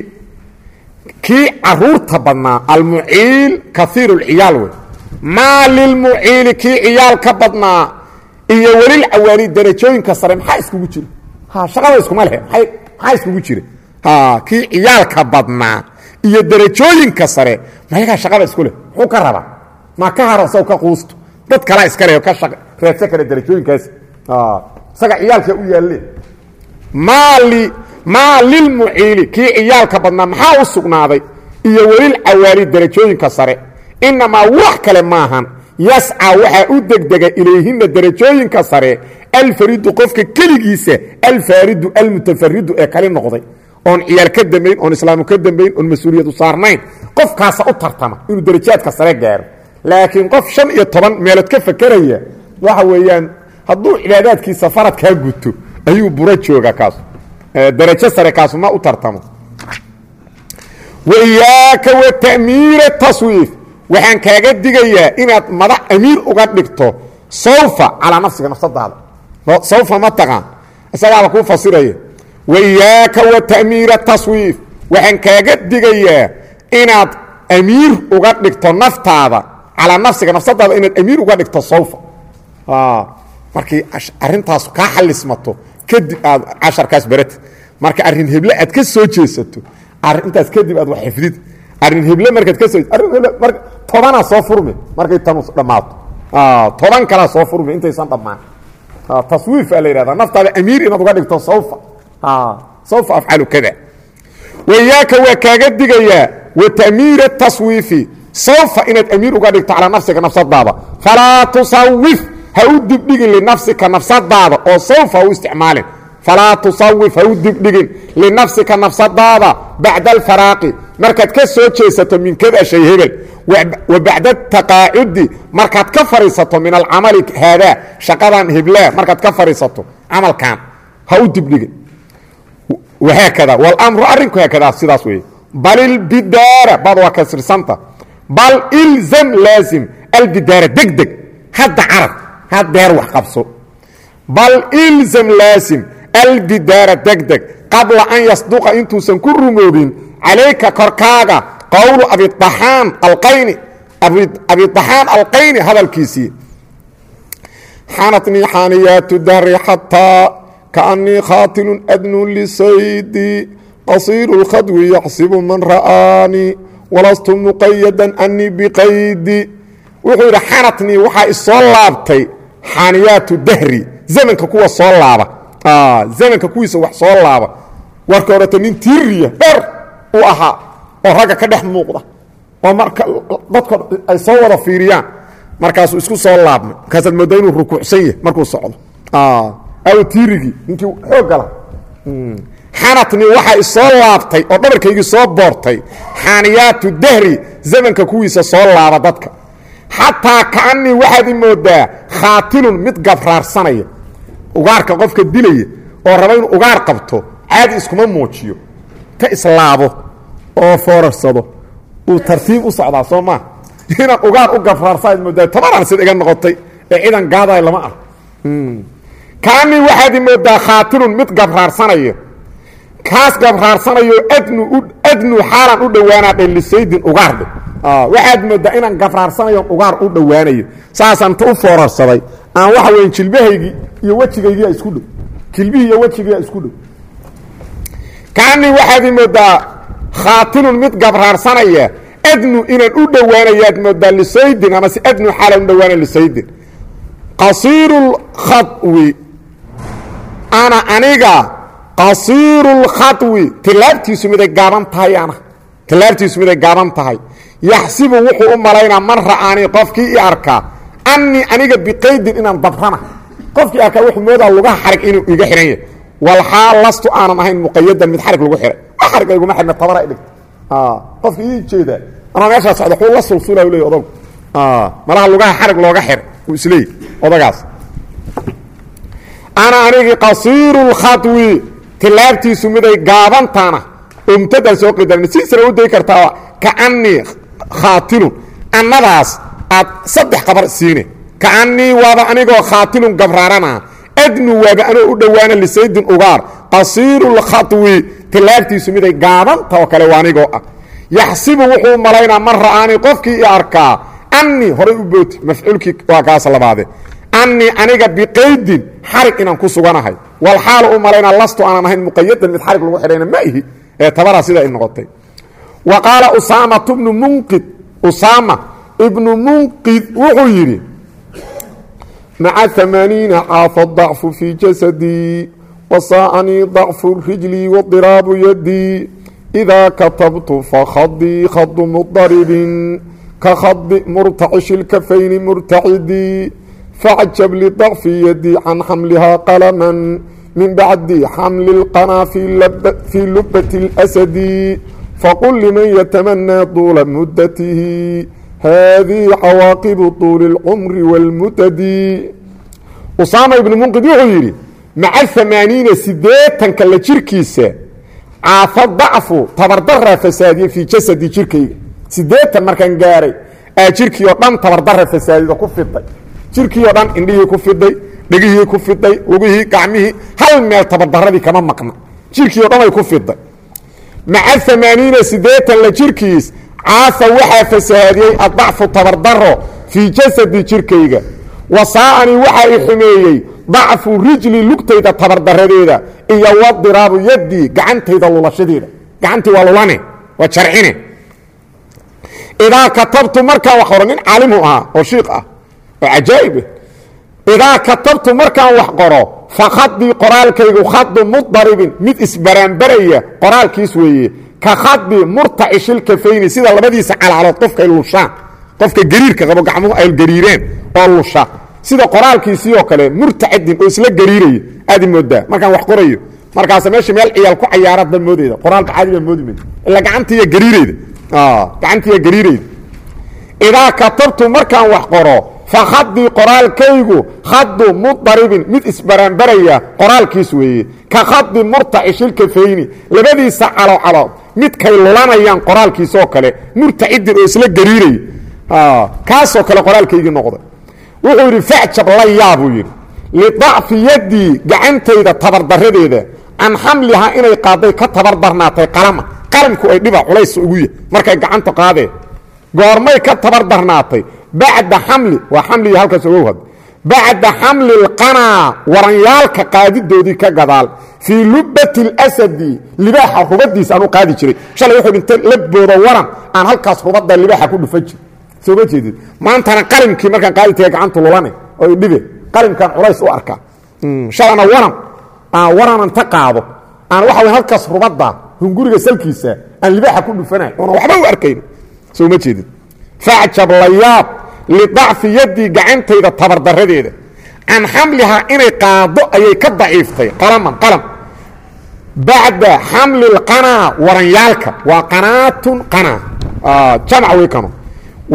S1: kii carruurta badnaa almuciil kaiir اlciyaal wey. Maa lilmuciili kii ciyaal ka badnaa iyo welilcawaali darajooyinka sare maxaa iskugu jira shaqada iskuma lehe maxaa kii ciyaalka badnaa iyo darajooyinka sare mayagaa shaqada isku leh? Ka rabaa. Ma ka haro saw ka quusto? Dad kalaa leh maa lilmuciili kii ciyaalka badnaa maxaa u sugnaaday? Iyo welilcawaali darajooyinka sare. Inamaa wax kale maahan. Yascaa waxaa u degdega darajooyinka sare alfaridu qofka keligiisa alfaaridu almutafaridu ee kali noqday oon ciyaal ka dambayn oon islaamu ka dambayn oon mas'uuliyadu saarnayn qofkaasa u tartama inuu darajaadka sare gaaro. Laakiin qof shan iyo toban meelood ka fakeraya waxa weeyaan hadduu cibaadaadkiisa faradkaa guto ayuu buro jooga kaas darajo sare kaasu ma u tartamo. Waiyaaka wa ta'miira taswiif. Waxaan kaaga digayaa inaad madax amiir uga dhigto sawfa calaa nafsiga nafsadaada sawfa ma taqaan isagaaba kuu fasiraya waiyaaka wa ta'miira taswiif waxaan kaaga digayaa inaad amiir uga dhigto naftaada calaa nafsiga nafsadaada inaad amiir uga dhigto sawfa markii arintaas kaa xalismato kadib aad casharkaas barati marka arrin heble aad ka soo jeesato arintaas kadib aad wax xifdid arrin heble markaad ka soo tobanaa soo furmi markay tanu dhammaato toban kalaa soo furmi intaysan dhammaan taswiif aa la yidhahdaa. Naftaada amiir inaad uga dhigto sawfa. Sawfa afcalu kada. Wayaaka waa kaaga digayaa wa ta'miira taswiifi. Sawfa inaad amiir uga dhigto calaa nafsiga nafsadaada. Falaa tusawif ha u dibdhigin linafsika nafsadaada. Oo sawfa ha u isticmaalin falaa tusawif ha u dibdhigin linafsika nafsadaada bacda alfaraaqi markaad ka soo jeesato min kada shay hebel wa bacda taqaacudi markaad ka fadhiisato min alcamali haadaa shaqadan heblaa markaad ka fadhiisato camalkan ha u dibdhigin wahaakada wاlmru arrinku haakadaa sidaas weeye bal ilbidaara bad waa kasrisanta bal ilzam laazim albidaara degdeg hadda carab hadeer wax qabso bal ilzam laazim albidaara degdeg qabla an yasduqa intuusan ku rumoobin calayka korkaaga qowlu abiaaan alqayni abiaxaan alqayni hadalkiisii xanatnii xaaniyaatu dahri xataa kaanii khaatilun adnu lisaydi qasiiru اlkhadwi yaxsibu man ra'aanii walastu muqayadan anii biqaydi wuxuu yidhi xanatnii waxaa isoo laabtay xaaniyaatu dahri zamanka kuwa soo laaba zamanka kuwiisa wax soo laaba. Warka horeta nin tiiriya dher u ahaa oo ragga ka dhex muuqda. Oo marka dadko ay soo wada fiiriyaan. Markaasuu isku soo laabmay markaasaad mooda inuu rukuucsan yahay markuu socdo. Aw tiirigii ninkii xooggala xanatni waxaa isoo laabtay oo dhabarkaygii soo boortay. Xaaniyaatu dahri zamanka kuwiisa soo laaba dadka. Xataa kaanii waxaad i moodaa khaatilun mid gabraarsanaya ugaarka qofka dilaya oo raba inuu ugaar qabto caadi iskuma muujiyo ka islaabo oo foorarsado uu tartiib u socdaa soo maa inaan ugaar u gabraarsaad moodaa tobanaan sid iga noqotay ee ciidan gaadaay lama ah kaanii waxaad moodaa khaatilun mid gabraarsanaya kaas gabraarsanayo adnu adnu xaalan u dhowaanaadhe lisaydin ugaardhe waxaad moodaa inaan gabraarsanayo ugaar u dhowaanayo saasaan ta u foorarsaday aan waxa weya jilbahaygii iyo wejigaygiia isku dhow. Jilbihii iyo wejigiia isku dhow. Kaanii waxaad moodaa khaatilun mid gabraarsanaya adnu inaan u dhowaanayaad moodaa lisaydin amase adnu xaalan u dhowaana lisaydin. Qasiiru lkhadwi ana aniga qasiiru lkhadwi tilaabtiisu miday gaaban tahay ana. Tilaabtiisu miday gaaban tahay. Yaxsibu wuxuu u malaynaa man ra'aanii qofkii i arkaa annii aniga biqaydin inaan dabrana qofkii arkaa wuxuu moodaa lugaha xarig inuu iga xihan yahay walxaal lastu aanan ahayn muqayadan mid xarig lagu xihay wax xarig iguma xidhna tabara i dhigta qofkii ii jeedaa anaa meeshaa socda xuu la sulsula leey odog malaha lugaha xarig looga xihay uu isleey odagaas. Ana anigii qasiiru lkhadwi tilaabtiisu miday gaabantaana oo mubtadaan soo qidarin siisana u day kartaa kaanii khaatilun annadaas aad saddex qabar siine kaanii waaba anigoo khaatilun gabraarana adnu waaba anoo u dhowaana lisaydin ugaar qasiiru lkhadwi tilaabtiisu miday gaabanta oo kale waa anigoo ah. Yaxsibu wuxuu malaynaa man ra'aanii qofkii i arkaa. Annii horay u booti mafcuulkii waa kaas labaade. Annii aniga biqaydin xarig inaan ku suganahay. Walxaala u malaynaa lastu aanan ahayn muqayadan mid xarig lagu xidhayna ma ihi. Ee tabaraa sida ay noqotay. Wa qaala usaamatu bnu munqid usaama ibnu munqid wuxuu yidhi maca amaaniina caafa dacfu fii jasadii wasaacanii dacfu rijlii wadiraabu yadii idaa katabtu fakhadii khadu mudaribin ka khadi murtacishi lkafayni murtacidii facjab lidacfi yadii can xamlihaa qalaman min bacdi xamli اlqanaa fii lubati اlasadi faqul liman yatamanaa duula mudatihi haadihi cawaaqibu tuuli اlcumri wاlmutadi usaama ibnu munqid wuxuu yidhi maca amaaniina sideetanka la jirkiisa caafa dacfu tabardaraa fasaadiye fii jasadi jirkayga sideetan markaan gaaray aa jirkii oo dhan tabardara fasaadida ku fiday jirkii oo dhan indhihii ku fiday dhegihii ku fiday lugihii gacmihii hal meel tabardaradii kama maqna jirkii o dhan ay ku fiday maca amaaniina siddeetan la jirkiis caasa waxaa fasahaadiyey addacfu tabardaro fii jasadi jirkayga. Wasaa'anii waxaa i xumeeyey dacfu rijli lugtayda tabardaradeeda iyo wadiraabu yaddii gacantayda lulashadeeda. Gacantii waa lulane waa jarcine. Idaa katabtu markaan wax qoro nin caalimu ahaa oo shiikh ah oo cajaa'ib idaa katabtu markaan wax qoro fa qoraalkaygu khadu mudaribin mid isbaraanbaraya qoraalkiis weeye ka khadi murtacishilkafayni sida labadiisa calaalood qofkay lushaan qofka gariirka qabo gacmuhu ay gariireen oo lusha sida qoraalkiisii oo kale murtacadin oo isla gariiraya aadi moodaa. Markaan wax qorayo markaasa meesha meel ciyaal ku cayaarada moodeyda qoraalka caadiga moodi mayda ila gacantiiya gariireyda gacantiiya gariireyda idaa katabtu markaan wax qoro fa qoraalkaygu khadu mudaribin mid isbaraanbaraya qoraalkiis weeye. Ka khadi murtacishilkafayni labadiisa calocalood midkay lulanayaan qoraalkiisoo kale murtacidin oo isla gariiraya kaasoo kale qoraalkaygii noqday. Wuxuu yidhi facjab la yaabuu yidhi. Lidacfi yaddii gacantayda tabardaradeeda can xamlihaa inay qaaday ka tabardarnaatay qalama. Qalamku ay dhiba culays ugu yahy markay gacanta qaadeen. Goormay ka tabardarnaatay bacda xamli. Waa xamligii halkaas ogow had bacda xamli اlqanaa waranyaalka qaadidoodii ka gadaal. Fii lubati اlasadi libaaxa rubadiisa aan u qaadi jiray. Shalay wuxuu dhinta labooda waran aan halkaas rubada libaaxa ku dhufan jir. Soo ma jeedid maantana qalimkii markaan qaadi taga gacantu lulane oo dhibe. Qalimkaan culays u arkaa shalana waran aan waranan ta qaado. Aan waxa w halkaas rubada hunguriga salkiisa aan libaaxa ku dhufanay oona waxba u arkayn soo ma jeedid facjab layaab lidacfi yaddii gacantayda tabardaradeeda can xamlihaa inay qaado ayay ka daciiftay qalaman qalam bacda xamli اlqanaa waranyaalka waa qanaatun qanaa jamc wey kano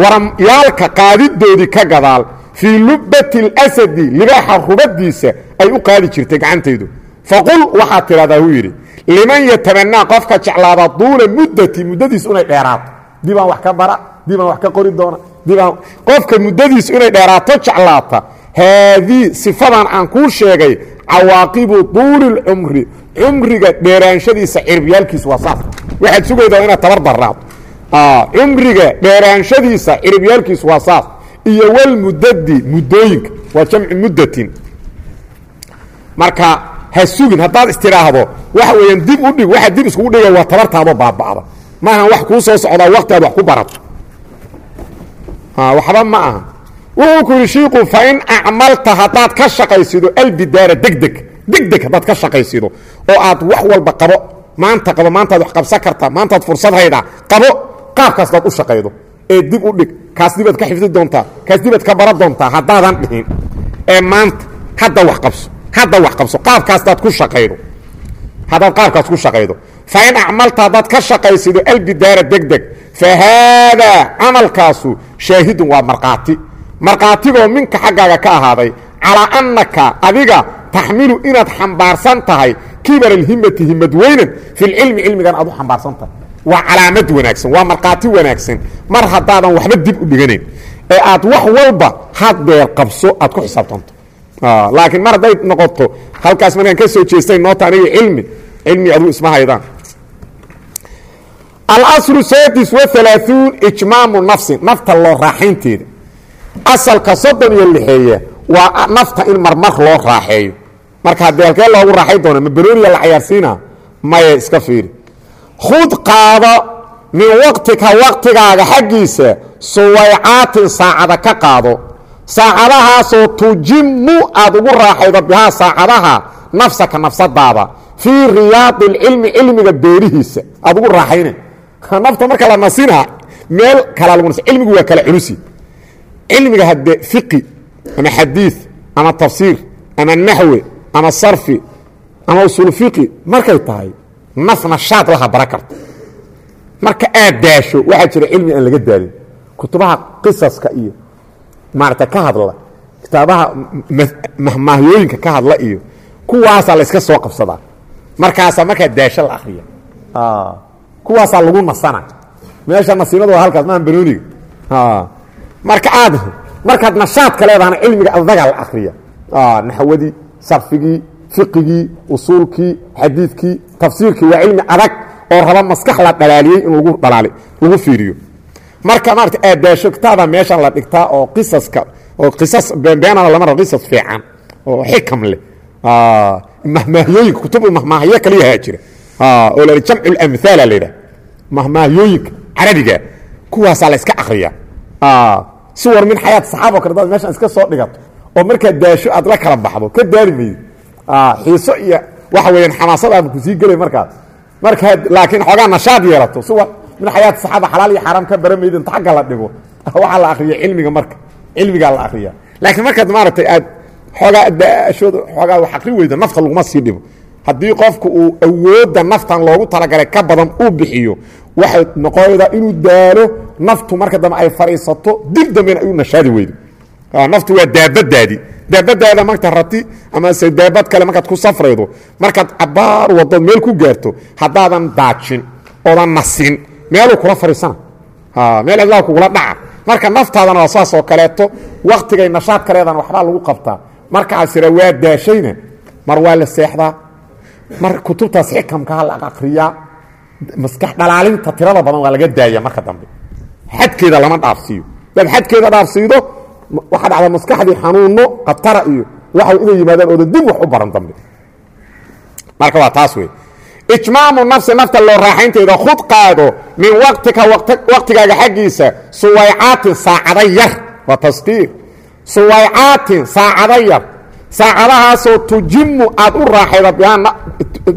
S1: waranyaalka qaadidoodii ka gadaal fii lubati اlasadi libaaxa rubadiisa ay u qaadi jirtay gacantaydu faqul waxaad tidhahdaa huu yidhi liman yatabanaa qofka jeclaada duula muddati muddadiisu inay dheeraato dibaan wax ka bara dibaan wax ka qori doona qofka muddadiisu inay dheeraato jeclaata. Haadii sifadan aan kuu sheegay cawaaqibu duuli اlcumri cumriga dheeraanshadiisa ciribyaalkiisa waa saas. Waxaad sugaydaa inaad tabar daraato cumriga dheeraanshadiisa ciribyaalkiisu waa saas. Iyo walmudadi muddooyinka. Waa jamcu muddatin. Marka ha sugin haddaad istidhaahdo waxa weeyaan dib u dhig waxaad dib iskugu dhiga waa tabartaadoo baaba'da. Maahan wax kuu soo socdaa wakti aad wax ku barato waxba ma aha. Wuxuu ku yidhi shiiku fain acmalta haddaad ka shaqaysido albidaara degdeg degdeg haddaad ka shaqaysido oo aad wax walba qabo maanta qabo maantaad wax qabsan kartaa maantaad fursad haydaa qabo qaabkaas daad u shaqaydo. Ee dib u dhig kaas ka xifdi doontaa kaas ka bara doontaa haddaadan dhihin. Ee maanta hadda wax qabso hadda wax qabso qaabkaasdaad ku shaqaydo. Haddaad qaabkaas ku shaqaydo. Fain acmalta haddaad ka shaqaysido albidaara degdeg fa haadaa camalkaasu shaahidun waa markhaati. Markhaatigoo minka xaggaaga ka ahaaday calaa annaka adiga taxmilu inaad xambaarsan tahay kibar alhimati himad weynan filcilmi cilmigan aad u xambaarsan tahay. Waa calaamad wanaagsan waa markhaati wanaagsan. Mar haddaadan waxba dib u dhiganayn. Ee aad wax walba haddeer qabso aad ku xisaabtanto laakiin mar hadday noqoto halkaas markaan ka soo jeestay noota aniga cilmi cilmi aduu isma haydaan alaslu sadis waalaauun ijmaamu nafsin nafta loo raaxaynteeda. Asalka soddon iyo lixeeya waa nafta in marmar loo raaxeeyo. Marka haddii halkee loogu raaxay doona ma barooniya la cayaarsiina maya iska fiiri. Khud qaado min waqtika waqtigaaga xaggiisa suwaycaatin saacada ka qaado. Saacadahaasoo tujimu aad ugu raaxaydo bihaa saacadaha nafsaka nafsadaada fii riyaadi اlcilmi cilmiga beerihiisa. Aad ugu raaxayna nafta marka la nasina meel kala lagu nas cilmigu waa kala culusi. Cilmiga hadde fiqi ama xadiid ama tafsiir ama naxwe ama sarfi ama usul fiqi markay tahay naf nashaad laha bara karto marka aad daasho waxaa jira cilmi aan laga daalin. Kutubaha qisaska iyo maarata ka hadla kitaabaha mahmaahyooyinka ka hadla iyo kuwaasaa layska soo qabsadaa. Markaasaa markaa daasho la akriya kuwaasaa lagu nasana. Meesha nasiinadu waa halkaas maaha banooniga marka aad markaad nashaadka leedahana cilmiga adagaa la akriya naxwadii sarfigii fiqigii usuulkii xadiidkii tafsiirkii waa cilmi adag oo raba maskax la dhalaaliyey in lagu dhalaali lagu fiiriyo. Marka maarata aadaasho kitaada meeshan la dhigtaa oo qisaska oo qisas beenbeenana lama rabo qisas fiican oo xikam leh. Mahmaahiyooyinka kutub mahmaahyo kaliyahaa jira oo la jamcu lamhaala la yidhaha mahmaahiyooyinka carabiga kuwaasaa la iska akriya suwar min xayaat saxaaba o kale daad meeshan iska soo dhigato oo markaad daasho aad la kala baxdo ka daali maydo xiiso iyo waxa weeyaan xamaasadaaba ku sii gelay markaas. Markaad laakiin xoogaa nashaad yeelato suwar min xayaat saxaaba xalaal iyo xaaraam ka bara maydo inta xagga la dhigo. Waxaa la akriya cilmiga marka cilmigaa la akriya laakiin markaad maaragtay aad xoogaa daashooda xoogaa wax akri weydo nafta laguma sii dhibo haddii qofku uu awoodda naftan loogu talagalay ka badan uu bixiyo waxay noqonaydaa inuu daalo naftu marka dambe ay fadhiisato dib dambena u nashaadi weydo naftu waa daabadaadii daabadaada marta rati amase daabad kale markaad ku safraydo markaad cabaar wadood meel ku gaarto haddaadan daajin oodan nasin meeluu kula fadhiisana meel cidlaa kugula dhaca. Marka naftaadana waa saas oo kaleeto waktigay nashaad kaleedan waxbaa lagu qabtaa. Markaasira waa daashayna mar waa la seexdaa mar kutubtaas xikamkaa la akriyaa maskax dhalaalinta tirada badan waa laga daaya marka dambe. Xadkeeda lama dhaafsiiyo. Dad xadkeeda dhaafsiido waxaa dhacda maskaxdii xanuuno khatara iyo waxa inay yimaadaan ooda dib wax u baran dambe. Marka waa taas wey ijmaamu nafsi nafta loo raaxaynteeda khud qaado min waqtika waqtigaaga xaggiisa suwaycaatin saacada yar waa taskiir suwaycaatin saacada yar saacadahaasoo tujimu aad u raaxaydo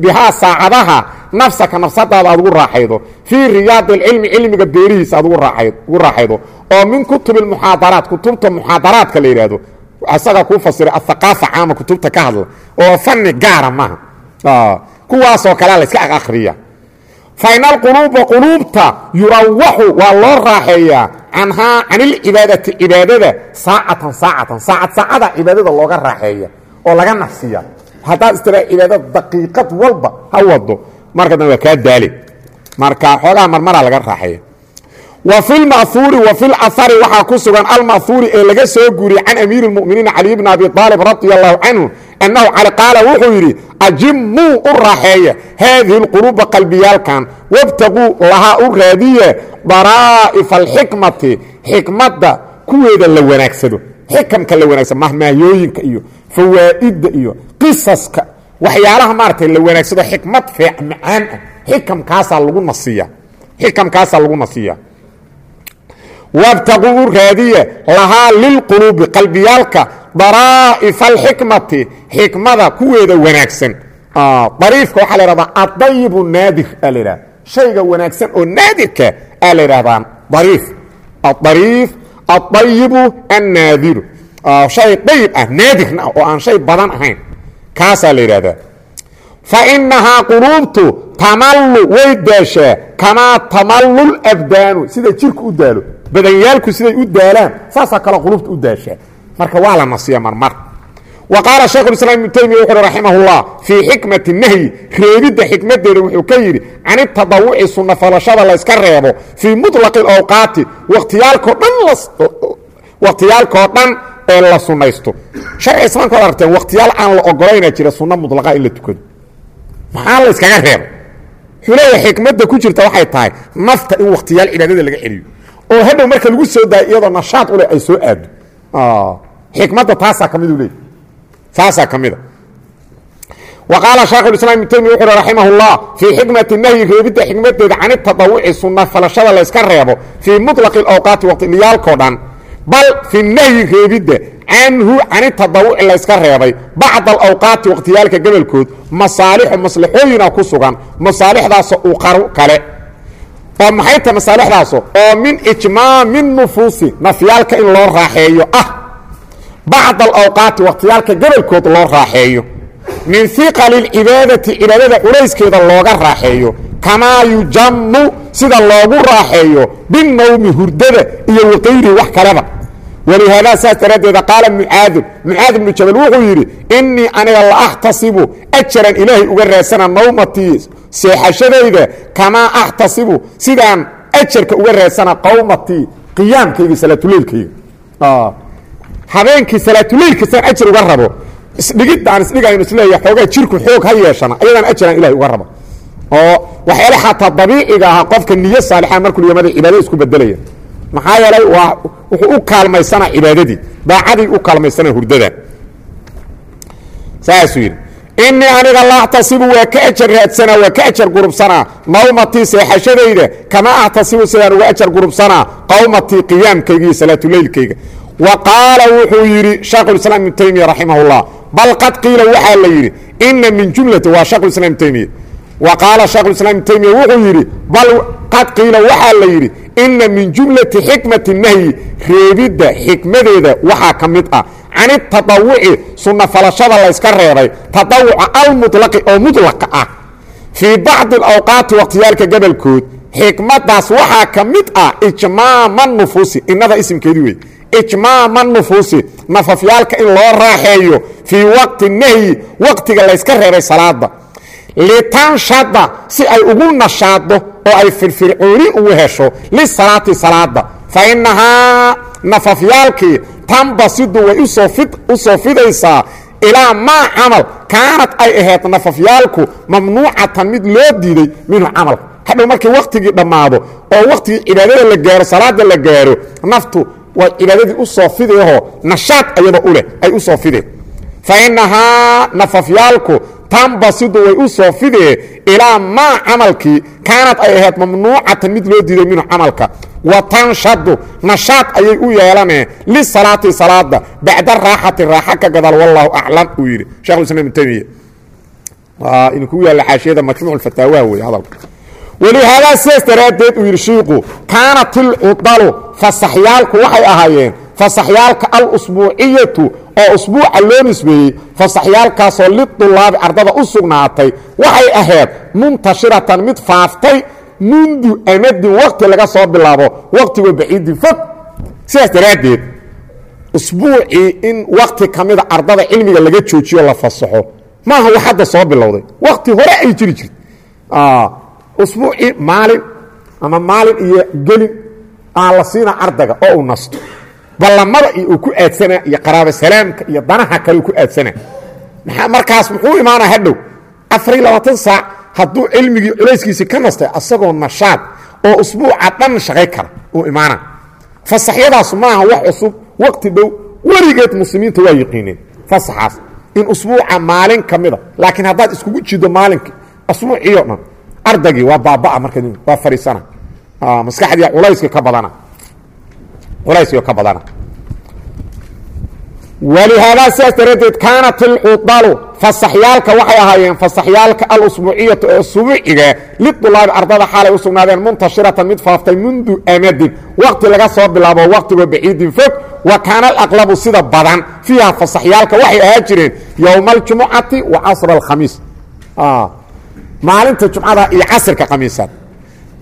S1: bihaa saacadaha nafsaka nafsadaada aad ugu raaxaydo. Fii riyaadi اlcilmi cilmiga beerihiisa aad ugu raaxaydo. Oo min kutubi muxaadaraat kutubta muxaadaraadka la yidhaahdo. Isagaa kuu fasiray athaqaafa caama kutubta ka hadla. Oo fani gaara maaha. Kuwaasoo kalea la iska akriya faina alquluuba quluubta yurawaxu waa loo raaxeeyaa canhaa can ilcibaadati cibaadada saacatan saacatan saacad saacada cibaadada looga raaxeeya oo laga nafsiya. Haddaad istira cibaadada daqiiqad walba ha wado marka dambe waa kaa daale marka xoogaha marmaraa laga raaxeeya. Wa fi lma'huuri wa fi lahari waxaa ku sugan alma'huuri ee laga soo guuriyey can amiiri اlmuminiina caliy bn abi aalib radi allahu canhu annahu cali qaala wuxuu yidhi ajimuu u raaxeeya haadihi اlquluuba qalbiyaalkan wabtaguu lahaa u raadiye daraa'ifa alxikmati xikmadda kuweeda la wanaagsado xikamka la wanaagsado mahmahyooyinka iyo fawaa'idda iyo qisaska waxyaalaha maaragtay la wanaagsado xikmad feec macaan ah xikamkaasaa lagu nasiya xikamkaasaa lagu nasiya wabtaquu u raadiye lahaa lilquluubi qalbiyaalka daraa'ifa alxikmati xikmada kuweeda wanaagsan. Dariifka waxaa la ihahdaa adayibu naadir aa la ihahda shayga wanaagsan oo naadirka aa la ihahdaa dariif. Adariif adayibu annaadiru. Shay dayib ah naadirna ah oo aan shay badan ahayn. Kaasaa la yidhahdaa fa quluubtu tamallu way daashaa kamaa tamallu labdaanu sida jirku u daalo badanyaalku siday u daalaan saasaa kaloo qulubta u daashaa. Marka waa la nasiya marmar. Wa qaala shaykhulislaam ibnu taymiya wuxu uhi raximahullah fii xikmati nahyi reebidda xikmaddeeda wuxuu ka yidhi canitadawuci sunna falashada layska reebo fii mutlaqi alawqaati watiyaalko dhan wakhtiyaalkoo dhan ee la sunnaysto. Sharci islaamka arteen wakhtiyaal aan la ogolaynaa jira sunno mutlaqa in la tukado. Maxaa la reebo? Wuxuu xikmadda ku jirta waxay tahay nafta in wakhtiyaal cibaadada laga celiyo oo hadhow marka lagu soo daayo iyadoo nashaad u leh ay soo aado xikmadda taasaa ka midu leey taasaa ka mida wa qaala shaekh iسلام ibn taymiya wuxu uhi raximah الlah fii xikmati nahyi reebidda xikmadeeda can itadawuci sunna falashada layska reebo fii muطlaqi اawqaati waqtiyaalkoo dhan bal fi nahyi reebidda canhu can itadawuci layska reebay bacd alawqaati waqtiyaalka gobolkood masaalixu maslaxooyina ku sugan masaalixdaasoo u qaru kale oo maxay tahay masaalixdaaso oo min ijmaami nufuusi nafyaalka in loo raaxeeyo. Ah bacd alawqaati wakhtiyaalka gobolkood loo raaxeeyo. Min iqali اlcibaadati cibaadada culayskeeda looga raaxeeyo. Kamaa yujamu sida loogu raaxeeyo binawmi hurdada iyo waqayrihi wax kaleba. Walihaadaa saas daraaddeeda qaala mucaadun mucaad ibnu jabal wuxuu yidhi innii aniga la axtasibu ajaran ilaahay uga raadsana nawmatii seexashadayda kamaa axtasibu sidaan ajarka uga raadsana qawmatii qiyaamkayga salaatuleylkayga. Habeenkii salaatuleylka san ajar uga rabo isdhigidda aan isdhigayno isleeya xoogaa jirku xoog ha yeeshana ayadaan ajaraan ilahay uga rabo. Oo waxyaala xataa dabiiciga ahaa qofka niyo saalixa markuu niyamada cibaadada isku bedelaya maxaa yeelay waa wuxuu u kaalmaysanaa cibaadadii daacadii u kaalmaysanaa hurdada. Saasuu yidhi inii aniga la axtasibu waa ka ajar raadsanaa waa ka ajar gurubsanaa. Nawmatii seexashadayda kama axtasibu sidaan uga ajar gurubsanaa. Qawmatii qiyaamkayga iyo salaatuleylkayga wa qaala wuxuu yidhi shaekhulislaam ibnu taymiya raximah اllah bal qad qiila waxaa la yidhi ina min jumlati waa shekhulislam ibnu taymiya wa qaala ibnu taymiya wuxuu yidhi bal qad qiila waxaa la yidhi ina min jumlati xikmati nahyi reebidda xikmadeeda waxaa ka mid ah. Can itadawuci sunna falashada layska reebay tadawuca almuطlaqi oo mudlaqa ah. Fii bacdi awqaati wakhtiyaalka gobolkood xikmadaas waxaa ka mid ah ijmaama nufuusi inada isimkeedii wey ijmaama nufuusi nafafyaalka in loo raaxeeyo fii waqti nahyi waqtiga layska reebay salaada litanshada si ay ugu nashaado oo ay firfircooni ugu hesho lisalaati salaada fa inahaa nafafyaalkii tanbasidu way u soo fidaysaa ilaa maa camal. Kaanad ay ahayd nafafyaalku mamnuucatan mid loo diiday minhu camalka hadhow markii wakhtigii dhammaado oo wakhtigii cibaadada la gaaro salaada la gaaro naftu waa cibaadadii u soo fidaho nashaad ayada u leh ay u fideen. Fa inahaa nafafyaalku tanbasidu way u soo fidee ilaa maa camalkii kaanad ay ahayd mamnuucatan mid loo diiday minhu camalka. Wa tanshadu nashaad ayay u yeelaneen lisalaati salaada bacda raaxati raaxa ka gadal wallahu aclam uu yidhi. Shekhulislam ibn taymiya idinku yaalla xaashiyada majmuuc fataawaha wey hadalka walihaadaa sidaas daraaddeed uu yidhi shiiku kaanat ilcudalu fasaxyaalku waxay ahaayeen fasaxyaalka alusbuuciyatu oo usbuuca loo nisbeeyey fasaxyaalkaasoo lidulaabi ardada u sugnaatay waxay ahayd muntashiratan mid faaftay mundu amadin wakti laga soo bilaabo waktigoo baciidin fog. Sidaas daraaddeed usbuucii in wakti ka mida ardada cilmiga laga joojiyo la fasaxo maaha wax hadda soo bilowday. Wakti hore ay jiri jirta usbuucii maalin ama maalin iyo gelin aa la siina ardayga oo uu nasto ballamada iyo uu ku aadsanaa iyo qaraabo salaamka iyo danaha kale uu ku aadsanaa markaas muxuu imaanaa hadhow? Afariy labaatan saac hadduu cilmigii culayskiisii ka nastay asagoo nashaad oo usbuuca dhan shaqay kara uu imaana fasaxyadaas maaha wax cusub. Wakti dhow weligeed muslimiinta waa yiqiineen fasaxaas in usbuuca maalin ka mida laakiin haddaad iskugu jido maalinkii asbuuciio dhan. Ardaygii waa baabaa marka waa fariisana. Maskaxdii culayska ka badana culayskii ka badana. Walihaadaa sidaas daraaddeed kaanat ilcudalu fasaxyaalka waxay ahaayeen fasaxyaalka alusbuuciyatu ee usbuuciga lidulaabi ardada xaalay u sugnaadeen muntashiratan mid faaftay mundu amadin. Wakti laga soo bilaabo waktigoo baciidin fog wa kaana alaqlabu sida badan. Fiiha fasaxyaalka waxay ahaa jireen yowma aljumucati wa casra alkhamiis. Maalinta jumcada iyo casirka khamiisaad.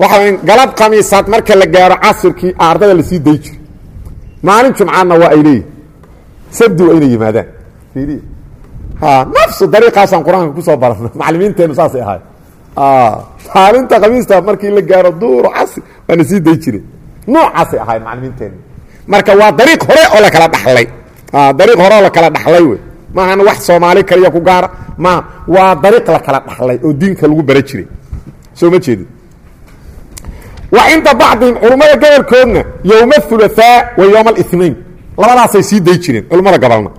S1: Waxa galab khamiisaad marka la gaaro casirkii ardada la sii day jiro maalin jumcaadna waa ay leeyihiin sabdi waa inay yimaadaan. Nafsu dariiqaasaan qur'aanka ku soo barana macalimiinteennu saasay ahay maalinta khamiista markii la gaaro duuro casri waana sii day jire noocaasay ahayn macalimiinteennu marka waa dariiq hore oo lakala dhalay dariiq hore oo lakala dhaxlay wey. Maahan wax soomaali kaliya ku gaara. Maaha waa dariiq la kala dhaxlay oo diinka lagu bara jiray. Soo ma jeedin wa cinda bacdihim culummada gobolkoodna yowma athulahaa wa yowma alinain labadaasay sii day jireen culummada gobolna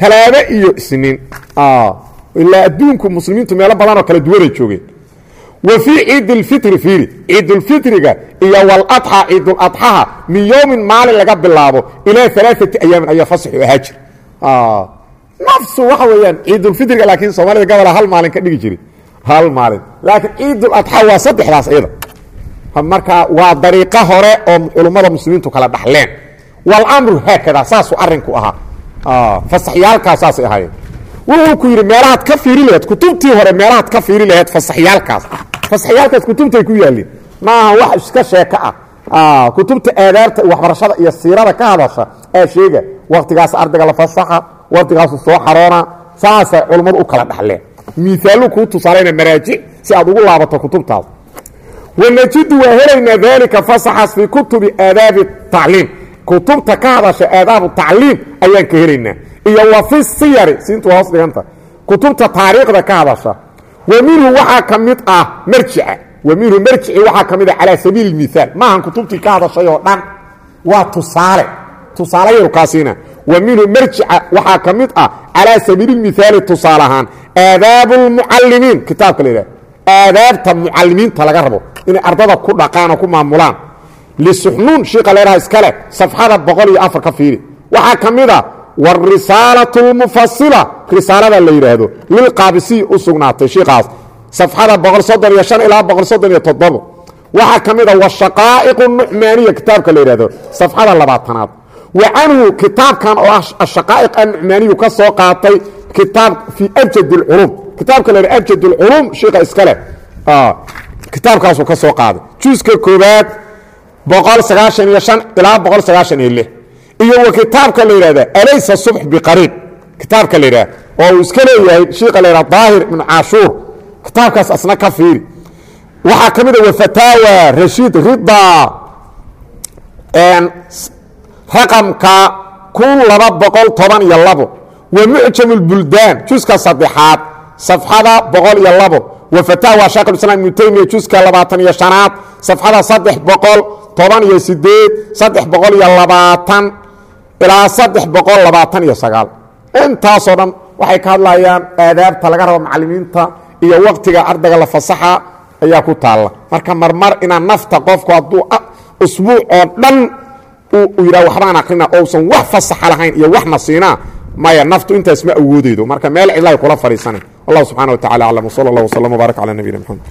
S1: talaado iyo isniin. Ilaa adduunku muslimiintu meelo badanoo kala duwanay joogeen. Wa fii ciid اlfitri fiiri ciidulfitriga iyo waladxaa ciiduladxaha min yowmin maalin laga bilaabo ilaa alaaati ayaamin ayaa fasaxu ahaa jir. Nafsu waxa weeyaan ciidulfitriga laakiin soomaalida gobola hal maalin ka dhigi jiri hal maalin. Laakiin ciiduladxaa waa saddexdaas iyada marka waa dariiqo hore oo culummada muslimiintu kala dhaxleen. Walamru haakada saasuu arinku ahaa. Fasaxyaalkaas saasay ahaayeen. Wuxuu ku yidhi meelahaad ka fiiri laheed kutubtii hore meelahaad ka fiiri laheed fasaxyaalkaas. Fasaxyaalkaas kutubtay ku yaalleen maaha wax iska sheeko ah. Kutubta aadaabta waxbarashada iyo siirada ka hadasha aa sheega waktigaas ardayga la fasaxa waktigaasu soo xaroona saasay culummadu u kala dhaxleen. Miaaluu kuu tusaalayna maraajic si aad ugu laabato kutubtaas wanajidu waa helaynaa daalika fasaxaas fii kutubi aadaabi tacliim. Kutubta ka hadasha aadaabu tacliim ayaan ka helaynaa. Iyo wa fi siyari siintu hoos dhiganta kutubta taariikhda ka hadasha wa minhu waxaa ka mid ah marjica wa minhu marjici waxaa ka mid ah calaa sabiili miaal maahan kutubtii ka hadashay oo dhan. Waa tusaale. Tusaale yaru kaasiina wa minhu marjica waxaa ka mid ah calaa sabiili mihaali tusaale ahaan. Aadaabu lmucalimiin kitaabka la yidhaha aadaabta mucalimiinta laga rabo inay ardada ku dhaqaan oo ku maamulaan. Lisuxnuun shiika leeraha iskale safxada boqol iyo afar ka fiiri waxaa ka mid ah, a warisaalatu lmufasila risaalada la yidhaahdo lilqaabisiy u sugnaatay shiikaas safxada boqol soddon iyo shan ilaa boqol soddon iyo toddobo. Waxaa ka mid ah, a washaqaa'iq nucmaaniya kitaabka la yidhaahdo safxada labaatanaad. Wa kitaabkan oo ah ashaqaa'iq annucmaaniyu ka soo qaatay kitaab fii abjad اlculuum kitaabka la abjad اlculum shiika iskale kitaabkaasuu ka soo qaaday. Juuska koobaad boqol sagaashan iyo shan ilaa boqol sagaashan iyo lix. Iyo wa kitaabka la yidhahda alaysa subx biqariib kitaabka la yidhahda oo uu iska leeyahay shiika la yidhahda daahir ibnu caashuur kitaabkaas asna ka fiiri. Waxaa ka mid a wafataawa rashiid rida raqamka kun laba boqol toban iyo labo. Wa mucjam اlbuldaan juska saddexaad safxada boqol iyo labo wa fataawa shaekh islaam ibnu teymiya juska labaatan iyo shanaad safxada saddex boqol toban iyo sideed saddex boqol iyo labaatan ilaa saddex boqol labaatan iyo sagaal intaasoo dhan waxay ka hadlayaan aadaabta laga rabo macalimiinta iyo waktiga ardayga la fasaxa ayaa ku taalla marka marmar inaa nafta qofku hadduu usbuuc oo dhan uu yidhah waxbaan akrina ousan wax fasaxa lahayn iyo wax nasiinaa maya naftu intaas ma awoodeydo marka meel cidlaay kula fadhiisanay wallahu subxana wa tacala aclam wsala allah wslam wbaarak cala nabiyina mxamed